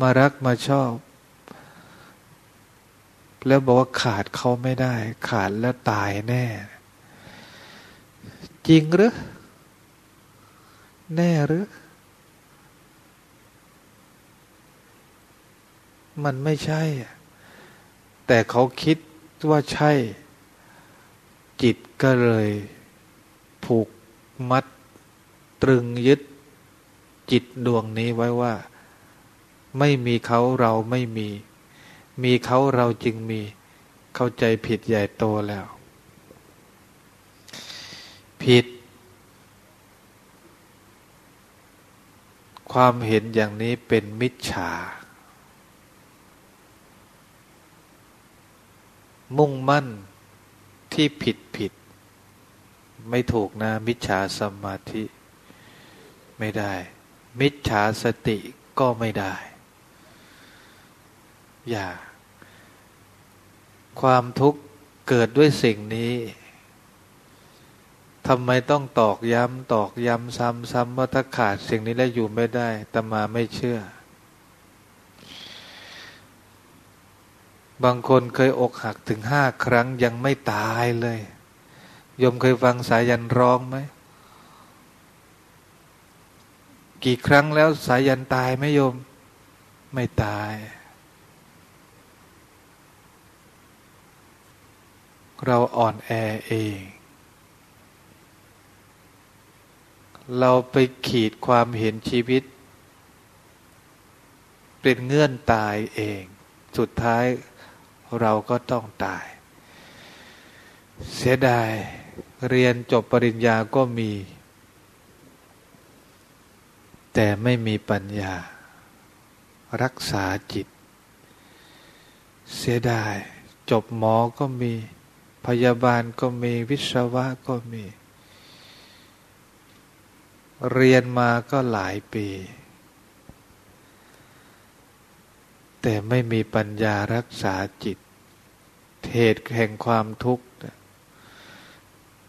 มารักมาชอบ แล้วบอกว่าขาดเขาไม่ได้ ขาดแล้วตายแน่ จริงหรือ แน่หรือ มันไม่ใช่ แต่เขาคิดว่าใช่ จิตก็เลย ผูกมัดตรึงยึดจิตดวงนี้ไว้ว่า ไม่มีเขาเราไม่มี มีเขาเราจึงมีเข้าใจผิดใหญ่โตแล้ว ผิด ความเห็นอย่างนี้เป็นมิจฉา มุ่งมั่นที่ผิดผิด ไม่ถูกนะ มิจฉาสมาธิ ไม่ได้ มิจฉาสติก็ไม่ได้ อย่า ความทุกข์เกิดด้วยสิ่งนี้ทำไมต้องตอกย้ำตอกย้ำซ้ำๆว่าถ้าขาดสิ่งนี้แล้วอยู่ไม่ได้ตมาไม่เชื่อ บางคนเคยอกหักถึงห้าครั้งยังไม่ตายเลยยมเคยฟังสายันร้องไหม กี่ครั้งแล้วสายันตายไหมโยม ไม่ตาย เราอ่อนแอเอง เราไปขีดความเห็นชีวิต เป็นเงื่อนตายเอง สุดท้ายเราก็ต้องตาย เสียดายเรียนจบปริญญาก็มี แต่ไม่มีปัญญา รักษาจิต เสียดาย จบหมอก็มี พยาบาลก็มีวิศวะก็มี เรียนมาก็หลายปี แต่ไม่มีปัญญารักษาจิต เหตุแห่งความทุกข์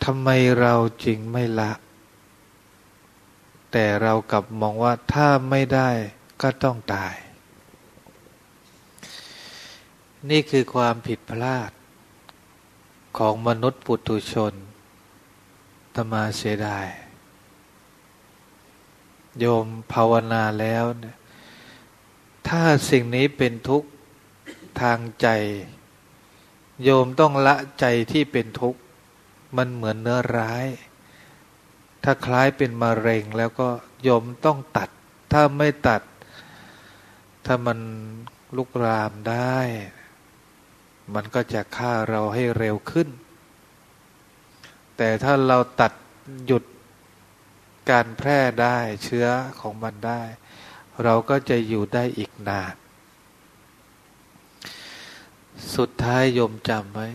ทำไมเราจริงไม่ละ แต่เรากลับมองว่าถ้าไม่ได้ก็ต้องตาย นี่คือความผิดพลาด ของมนุษย์ปุถุชนตมาเสียดาย โยมภาวนาแล้วเนี่ยถ้าสิ่งนี้เป็นทุกข์ทางใจ โยมต้องละใจที่เป็นทุกข์ มันเหมือนเนื้อร้าย ถ้าคล้ายเป็นมะเร็งแล้วก็โยมต้องตัด ถ้าไม่ตัด ถ้ามันลุกรามได้ มันก็จะฆ่าเราให้เร็วขึ้น แต่ถ้าเราตัดหยุดการแพร่ได้เชื้อของมันได้ เราก็จะอยู่ได้อีกนาน สุดท้ายยมจำไว้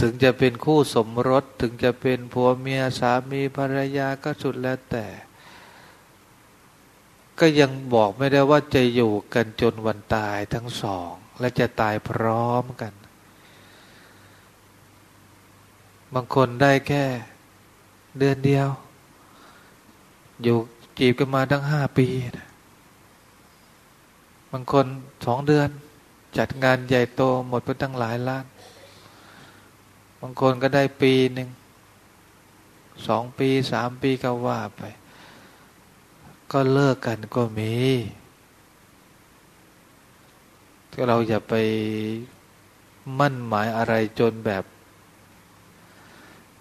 ถึงจะเป็นคู่สมรสถึงจะเป็นผัวเมียสามีภรรยาก็สุดแล้วแต่ ก็ยังบอกไม่ได้ว่าจะอยู่กันจนวันตายทั้งสอง และจะตายพร้อมกัน บางคนได้แค่เดือนเดียว อยู่จีบกันมาตั้งห้าปีนะบางคนสองเดือน จัดงานใหญ่โตหมดไปตั้งหลายล้าน บางคนก็ได้ปีหนึ่งสองปีสามปีก็ว่าไป ก็เลิกกันก็มี เราอย่าไปมั่นหมายอะไรจนแบบ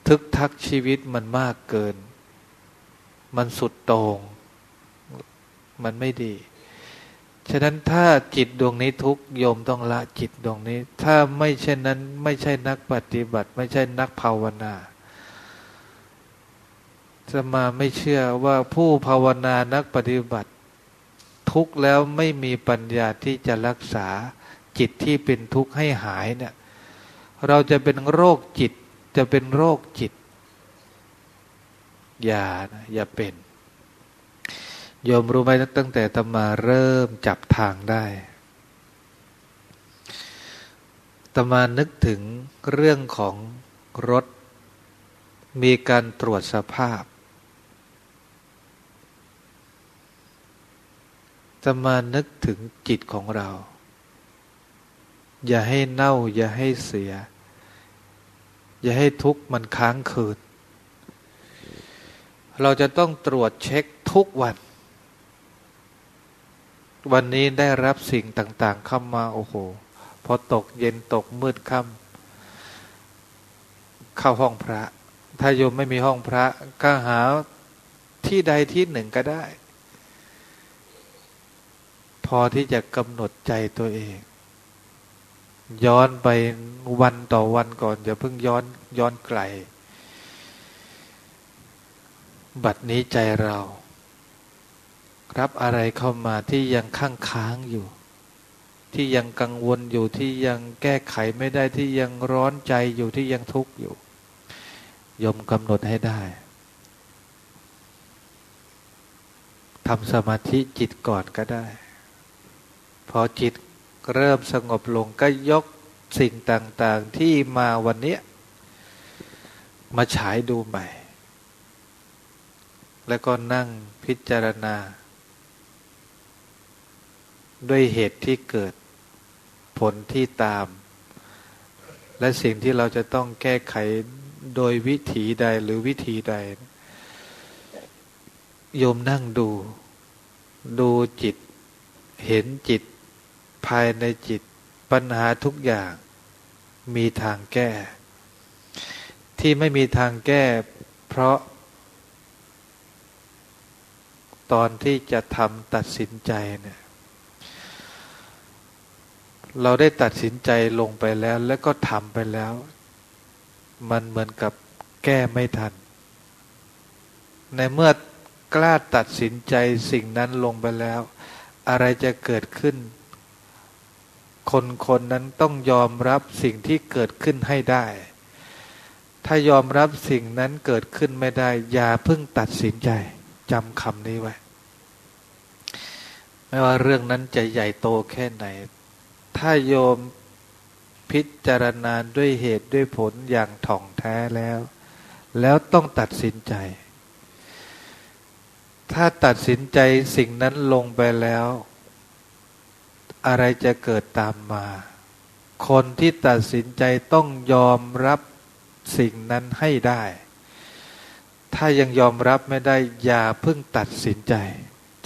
ทึกทักชีวิตมันมากเกิน มันสุดโต่งมันไม่ดี ฉะนั้นถ้าจิตดวงนี้ทุกโยมต้องละจิตดวงนี้ ถ้าไม่เช่นนั้น ไม่ใช่นักปฏิบัติ ไม่ใช่นักภาวนาจะมาไม่เชื่อว่าผู้ภาวนานักปฏิบัติ ทุกแล้วไม่มีปัญญาที่จะรักษาจิตที่เป็นทุกข์ให้หายเนี่ย เราจะเป็นโรคจิตจะเป็นโรคจิต อย่านะอย่าเป็นโยมรู้ไหมตั้งแต่ตมาเริ่มจับทางได้ตมานึกถึงเรื่องของรถ มีการตรวจสภาพ ตมานึกถึงจิตของเรา อย่าให้เน่า อย่าให้เสีย อย่าให้ทุกข์มันค้างคืน เราจะต้องตรวจเช็คทุกวัน วันนี้ได้รับสิ่งต่างๆเข้ามาโอ้โห พอตกเย็นตกมืดค่ำเข้าห้องพระ ถ้าโยมไม่มีห้องพระก็หาที่ใดที่หนึ่งก็ได้ พอที่จะกำหนดใจตัวเอง ย้อนไปวันต่อวันก่อนอย่าเพิ่งย้อนย้อนไกล บัดนี้ใจเรา รับอะไรเข้ามาที่ยังข้างค้างอยู่ ที่ยังกังวลอยู่ที่ยังแก้ไขไม่ได้ที่ยังร้อนใจอยู่ที่ยังทุกข์อยู่ยมกำหนดให้ได้ทำสมาธิจิตก่อนก็ได้ พอจิตเริ่มสงบลงก็ยกสิ่งต่าง ๆ ที่มาวันนี้ มาฉายดูใหม่ แล้วก็นั่งพิจารณา ด้วยเหตุที่เกิดผลที่ตาม และสิ่งที่เราจะต้องแก้ไขโดยวิถีใดหรือวิธีใด โยมนั่งดู ดูจิต เห็นจิต ภายในจิตปัญหาทุกอย่าง มีทางแก้ ที่ไม่มีทางแก้ เพราะ ตอนที่จะทำตัดสินใจเนี่ยเราได้ตัดสินใจลงไปแล้ว แล้วก็ทำไปแล้ว มันเหมือนกับแก้ไม่ทัน ในเมื่อกล้าตัดสินใจสิ่งนั้นลงไปแล้ว อะไรจะเกิดขึ้น คนคนนั้นต้องยอมรับสิ่งที่เกิดขึ้นให้ได้ ถ้ายอมรับสิ่งนั้นเกิดขึ้นไม่ได้ อย่าเพิ่งตัดสินใจจำคำนี้ไว้ ไม่ว่าเรื่องนั้นจะใหญ่โตแค่ไหน ถ้าโยมพิจารณาด้วยเหตุด้วยผลอย่างถ่องแท้แล้ว แล้วต้องตัดสินใจ ถ้าตัดสินใจสิ่งนั้นลงไปแล้ว อะไรจะเกิดตามมา คนที่ตัดสินใจต้องยอมรับสิ่งนั้นให้ได้ ถ้ายังยอมรับไม่ได้อย่าเพิ่งตัดสินใจ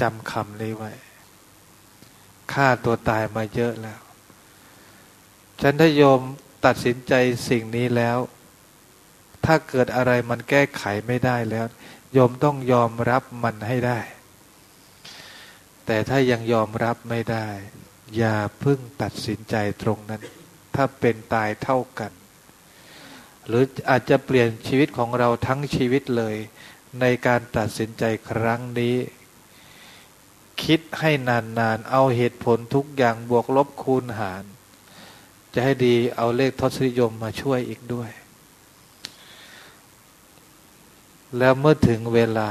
จำคำนี้ไว้ฆ่าตัวตายมาเยอะแล้ว ฉันถ้าโยมตัดสินใจสิ่งนี้แล้ว ถ้าเกิดอะไรมันแก้ไขไม่ได้แล้วยมต้องยอมรับมันให้ได้ แต่ถ้ายังยอมรับไม่ได้ อย่าพึ่งตัดสินใจตรงนั้น ถ้าเป็นตายเท่ากัน หรืออาจจะเปลี่ยนชีวิตของเราทั้งชีวิตเลย ในการตัดสินใจครั้งนี้ คิดให้นานๆ เอาเหตุผลทุกอย่างบวกลบคูณหาร จะให้ดีเอาเลขทศนิยมมาช่วยอีกด้วย แล้วเมื่อถึงเวลา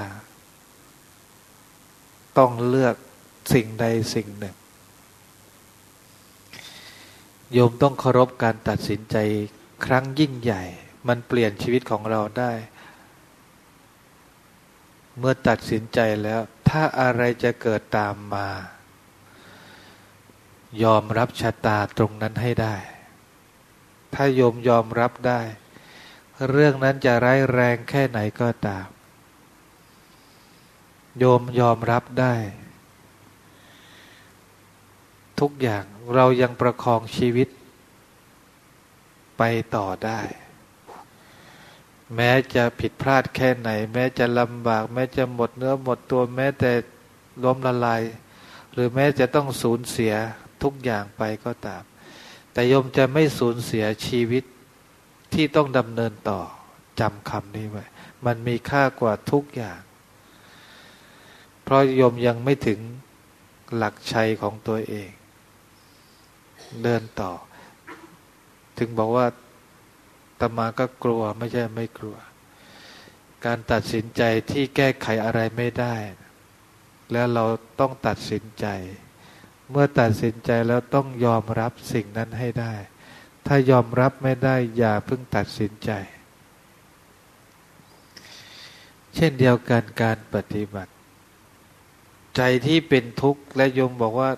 ต้องเลือกสิ่งใดสิ่งหนึ่ง โยมต้องเคารพการตัดสินใจครั้งยิ่งใหญ่ มันเปลี่ยนชีวิตของเราได้ เมื่อตัดสินใจแล้ว ถ้าอะไรจะเกิดตามมา ยอมรับชะตาตรงนั้นให้ได้ ถ้าโยมยอมรับได้ เรื่องนั้นจะร้ายแรงแค่ไหนก็ตาม โยมยอมรับได้ ทุกอย่าง เรายังประคองชีวิต ไปต่อได้ แม้จะผิดพลาดแค่ไหน แม้จะลำบาก แม้จะหมดเนื้อหมดตัว แม้แต่ล้มละลาย หรือแม้จะต้องสูญเสียทุกอย่างไปก็ตาม แต่โยมจะไม่สูญเสียชีวิตที่ต้องดำเนินต่อจำคำนี้ไว้มันมีค่ากว่าทุกอย่าง เพราะโยมยังไม่ถึงหลักชัยของตัวเอง เดินต่อ ถึงบอกว่าตมาก็กลัวไม่ใช่ไม่กลัว การตัดสินใจที่แก้ไขอะไรไม่ได้ แล้วเราต้องตัดสินใจ เมื่อตัดสินใจแล้วต้องยอมรับสิ่งนั้นให้ได้ ถ้ายอมรับไม่ได้อย่าเพิ่งตัดสินใจ เช่นเดียวกันการปฏิบัติ ใจที่เป็นทุกข์และยมบอกว่า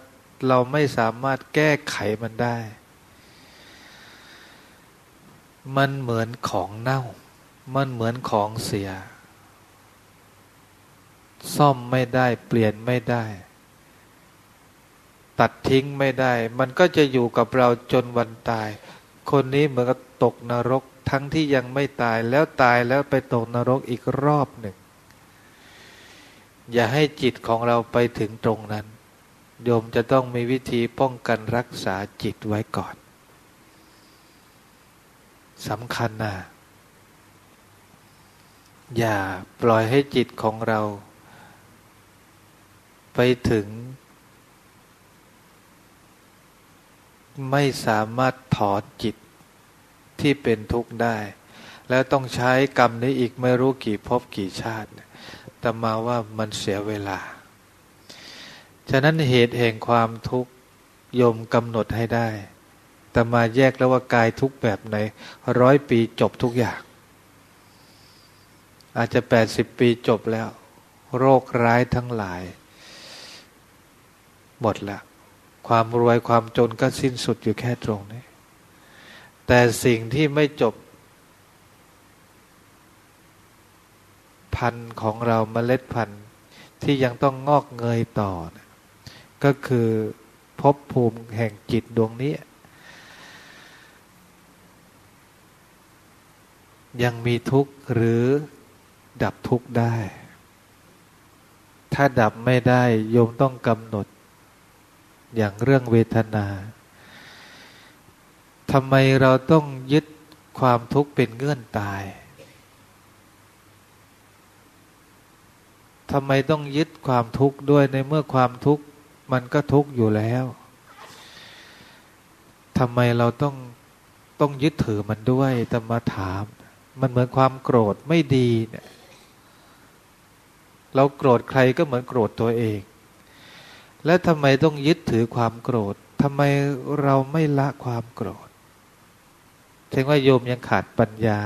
เราไม่สามารถแก้ไขมันได้ มันเหมือนของเน่า มันเหมือนของเสีย ซ่อมไม่ได้ เปลี่ยนไม่ได้ ตัดทิ้งไม่ได้ มันก็จะอยู่กับเราจนวันตาย คนนี้เหมือนกับตกนรกทั้งที่ยังไม่ตายแล้วตายแล้วไปตกนรกอีกรอบหนึ่ง อย่าให้จิตของเราไปถึงตรงนั้น โยมจะต้องมีวิธีป้องกันรักษาจิตไว้ก่อนสำคัญนะอย่าปล่อยให้จิตของเรา ไปถึง ไม่สามารถถอนจิตที่เป็นทุกข์ได้ แล้วต้องใช้กรรมนี้อีกไม่รู้กี่ภพกี่ชาติแต่มาว่ามันเสียเวลา ฉะนั้นเหตุแห่งความทุกข์ยมกำหนดให้ได้แต่มาแยกแล้วว่ากายทุกแบบไหนร้อยปีจบทุกอย่าง อาจจะแปดสิบปีจบแล้ว โรคร้ายทั้งหลาย หมดแล้วความรวยความจนก็สิ้นสุดอยู่แค่ตรงนี้ แต่สิ่งที่ไม่จบ พันธุ์ของเราเมล็ดพันธุ์ที่ยังต้องงอกเงยต่อนะ ก็คือภพภูมิแห่งจิตดวงนี้ ยังมีทุกข์หรือดับทุกข์ได้ ถ้าดับไม่ได้โยมต้องกำหนด อย่างเรื่องเวทนาทำไมเราต้องยึดความทุกข์เป็นเงื่อนตายทำไมต้องยึดความทุกข์ด้วยในเมื่อความทุกข์ มันก็ทุกข์อยู่แล้วทำไมเราต้องต้องยึดถือมันด้วยแต่มาถาม มันเหมือนความโกรธไม่ดีเนี่ยเราโกรธใครก็เหมือนโกรธตัวเอง และทำไมต้องยึดถือความโกรธทำไมเราไม่ละความโกรธแสดงว่าโยมยังขาดปัญญา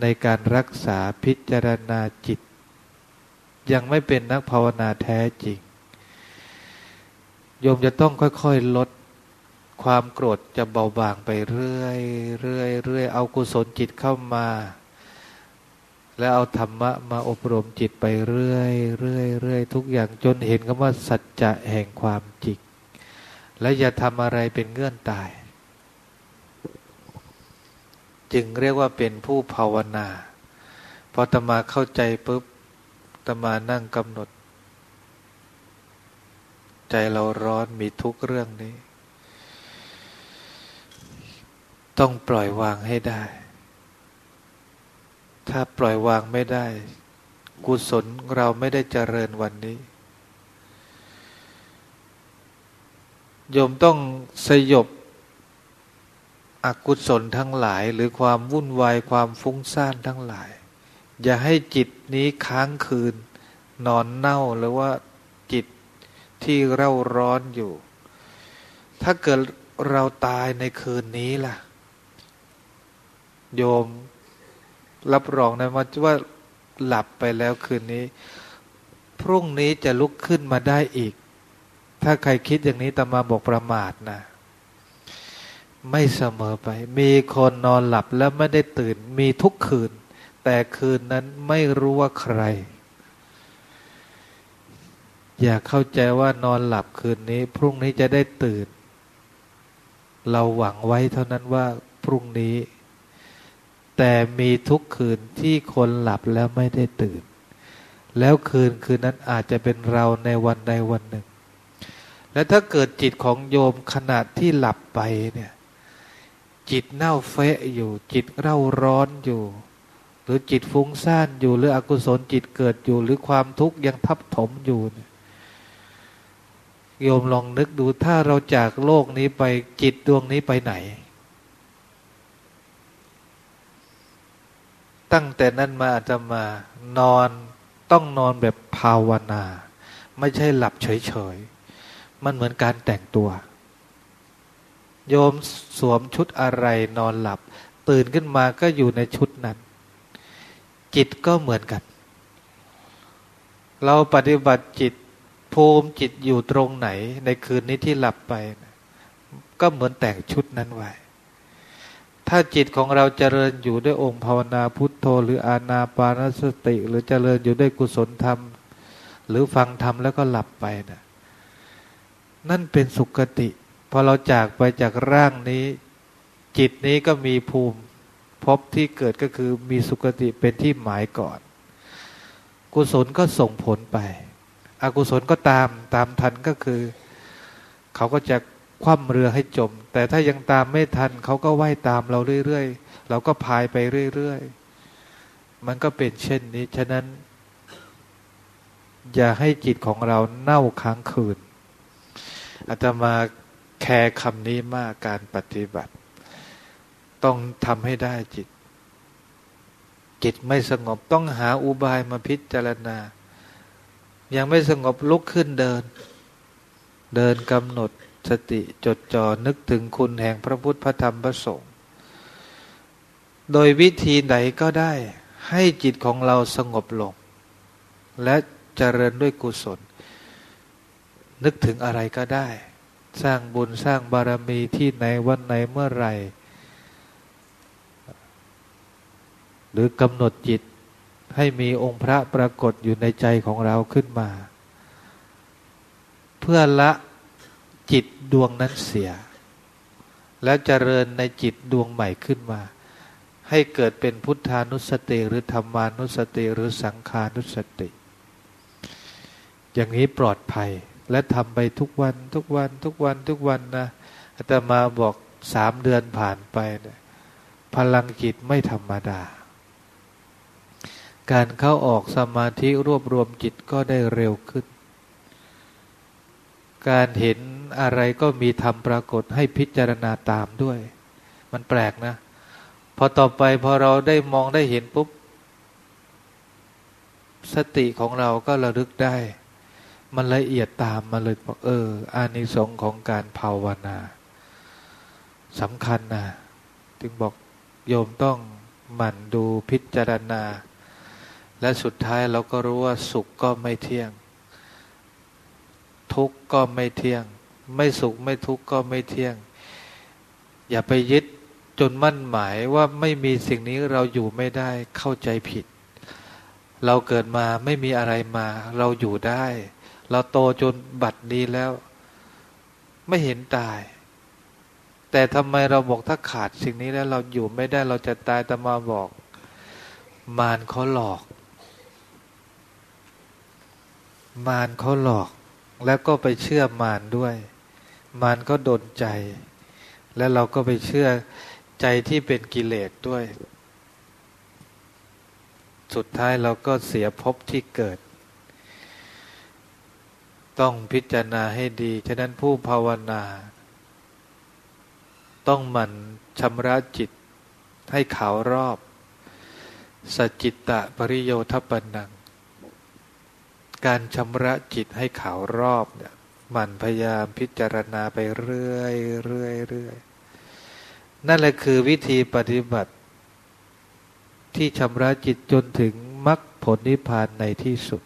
ในการรักษาพิจารณาจิต ยังไม่เป็นนักภาวนาแท้จริง โยมจะต้องค่อยๆลดความโกรธจะเบาบางไปเรื่อยเรื่อยเรื่อยเอากุศลจิตเข้ามา แล้วเอาธรรมะมาอบรมจิตไปเรื่อยเรื่อยเรื่อยทุกอย่างจนเห็นคำว่าสัจจะแห่งความจริงและอย่าทำอะไรเป็นเงื่อนตาย จึงเรียกว่าเป็นผู้ภาวนา พอตมาเข้าใจปุ๊บตมานั่งกำหนด ใจเราร้อนมีทุกเรื่องนี้ ต้องปล่อยวางให้ได้ ถ้าปล่อยวางไม่ได้ กุศลเราไม่ได้เจริญวันนี้ โยมต้องสยบอกุศลทั้งหลาย หรือความวุ่นวายความฟุ้งซ่านทั้งหลาย อย่าให้จิตนี้ค้างคืน นอนเน่าหรือว่า ที่เร่าร้อนอยู่ ถ้าเกิดเราตายในคืนนี้ล่ะ โยมรับรองนะว่าว่าหลับไปแล้วคืนนี้ พรุ่งนี้จะลุกขึ้นมาได้อีก ถ้าใครคิดอย่างนี้ตมาบอกประมาทนะไม่เสมอไป มีคนนอนหลับแล้วไม่ได้ตื่น มีทุกคืน แต่คืนนั้นไม่รู้ว่าใคร อย่าเข้าใจว่านอนหลับคืนนี้ พรุ่งนี้จะได้ตื่น เราหวังไว้เท่านั้นว่าพรุ่งนี้ แต่มีทุกคืนที่คนหลับแล้วไม่ได้ตื่น แล้วคืนคืนนั้นอาจจะเป็นเราในวันใดวันหนึ่ง และถ้าเกิดจิตของโยมขณะที่หลับไปเนี่ย จิตเน่าเฟะอยู่ จิตเร่าร้อนอยู่ หรือจิตฟุ้งซ่านอยู่หรืออกุศลจิตเกิดอยู่ หรือความทุกข์ยังทับถมอยู่เนี่ย โยมลองนึกดูถ้าเราจากโลกนี้ไปจิตดวงนี้ไปไหน ตั้งแต่นั้นมาอาจจะมานอนต้องนอนแบบภาวนา ไม่ใช่หลับเฉยๆ มันเหมือนการแต่งตัว โยมสวมชุดอะไรนอนหลับ ตื่นขึ้นมาก็อยู่ในชุดนั้น จิตก็เหมือนกัน เราปฏิบัติจิต ภูมิจิตอยู่ตรงไหน ในคืนนี้ที่หลับไป ก็เหมือนแต่งชุดนั้นไว้ ถ้าจิตของเราเจริญอยู่ด้วยองค์ภาวนาพุทโธ หรืออานาปานสติ หรือเจริญอยู่ด้วยกุศลธรรม หรือฟังธรรมแล้วก็หลับไปนะนั่นเป็นสุคติพอเราจากไปจากร่างนี้ จิตนี้ก็มีภูมิพบที่เกิดก็คือมีสุคติเป็นที่หมายก่อน กุศลก็ส่งผลไป อกุศลก็ตามตามทันก็คือ เขาก็จะคว่ำเรือให้จม แต่ถ้ายังตามไม่ทัน เขาก็ว่ายตามเราเรื่อยๆ เราก็พายไปเรื่อยๆ มันก็เป็นเช่นนี้ ฉะนั้น อย่าให้จิตของเราเน่าค้างคืนอาตมาแคร์คำนี้มากการปฏิบัติ ต้องทำให้ได้จิต จิตไม่สงบต้องหาอุบายมาพิจารณา ยังไม่สงบลุกขึ้นเดิน เดินกำหนดสติจดจ่อนึกถึงคุณแห่งพระพุทธพระธรรมพระสงฆ์โดยวิธีไหนก็ได้ ให้จิตของเราสงบลง และเจริญด้วยกุศล นึกถึงอะไรก็ได้ สร้างบุญสร้างบารมีที่ไหนวันไหนเมื่อไหร่ หรือกำหนดจิต ให้มีองค์พระปรากฏอยู่ในใจของเราขึ้นมา เพื่อละจิตดวงนั้นเสีย แล้วเจริญในจิตดวงใหม่ขึ้นมา ให้เกิดเป็นพุทธานุสติหรือธรรมานุสติหรือสังขานุสติ อย่างนี้ปลอดภัยและทำไปทุกวันทุกวันทุกวันทุกวันนะอาตมาบอกสามเดือนผ่านไปนะพลังจิตไม่ธรรมดา การเข้าออกสมาธิรวบรวมจิตก็ได้เร็วขึ้น การเห็นอะไรก็มีธรรมปรากฏให้พิจารณาตามด้วย มันแปลกนะ พอต่อไปพอเราได้มองได้เห็นปุ๊บ สติของเราก็ระลึกได้ มันละเอียดตามมาเลยบอกเออ อานิสงส์ของการภาวนาสำคัญนะจึงบอกโยมต้องหมั่นดูพิจารณา และสุดท้ายเราก็รู้ว่าสุขก็ไม่เที่ยง ทุกข์ก็ไม่เที่ยง ไม่สุขไม่ทุกข์ก็ไม่เที่ยง อย่าไปยึดจนมั่นหมายว่าไม่มีสิ่งนี้เราอยู่ไม่ได้เข้าใจผิด เราเกิดมาไม่มีอะไรมา เราอยู่ได้ เราโตจนบัดนี้แล้ว ไม่เห็นตาย แต่ทำไมเราบอกถ้าขาดสิ่งนี้แล้วเราอยู่ไม่ได้เราจะตายแต่มาบอก มารเขาหลอก มารเขาหลอก แล้วก็ไปเชื่อมารด้วย มารก็โดนใจ แล้วเราก็ไปเชื่อใจที่เป็นกิเลสด้วย สุดท้ายเราก็เสียภพที่เกิด ต้องพิจารณาให้ดี ฉะนั้นผู้ภาวนา ต้องหมั่นชำระจิตให้ขาวรอบ สจิตตะปริโยทปันนัง การชำระจิตให้ขาวรอบเนี่ยมันพยายามพิจารณาไปเรื่อยเรื่อยเรื่อยนั่นแหละคือวิธีปฏิบัติ ที่ชำระจิตจนถึงมรรคผลนิพพานในที่สุด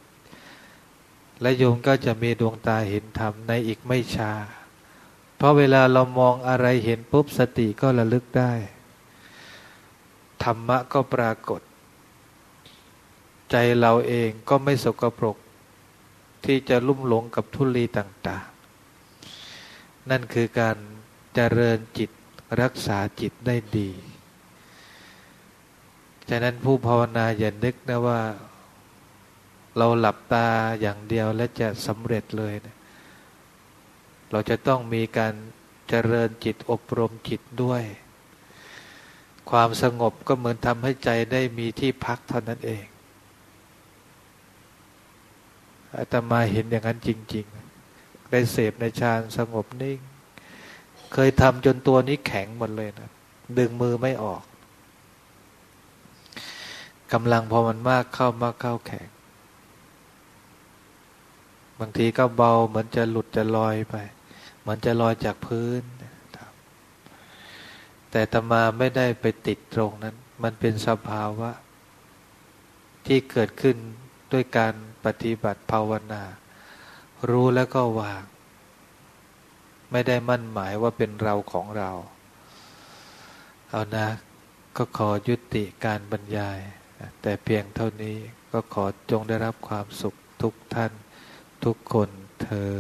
และโยมก็จะมีดวงตาเห็นธรรมในอีกไม่ช้าเพราะเวลาเรามองอะไรเห็นปุ๊บสติก็ระลึกได้ ธรรมะก็ปรากฏ ใจเราเองก็ไม่สกปรก ที่จะลุ่มหลงกับทุลีต่าง ๆ นั่นคือการเจริญจิตรักษาจิตได้ดี ฉะนั้นผู้ภาวนาอย่านึกนะว่า เราหลับตาอย่างเดียวและจะสำเร็จเลยนะเราจะต้องมีการเจริญจิตอบรมจิตด้วย ความสงบก็เหมือนทำให้ใจได้มีที่พักเท่านั้นเอง อาตมาเห็นอย่างนั้นจริง ๆ ได้เสพในฌานสงบนิ่ง เคยทำจนตัวนี้แข็งหมดเลยนะดึงมือไม่ออกกำลังพอมันมากเข้ามากเข้าแข็ง บางทีก็เบาเหมือนจะหลุดจะลอยไป เหมือนจะลอยจากพื้น แต่ตมาไม่ได้ไปติดตรงนั้น มันเป็นสภาวะ ที่เกิดขึ้นด้วยการ ปฏิบัติภาวนา รู้แล้วก็วาง ไม่ได้มั่นหมายว่าเป็นเราของเรา เอานะ ก็ขอยุติการบรรยาย แต่เพียงเท่านี้ก็ขอจงได้รับความสุขทุกท่าน ทุกคนเทอ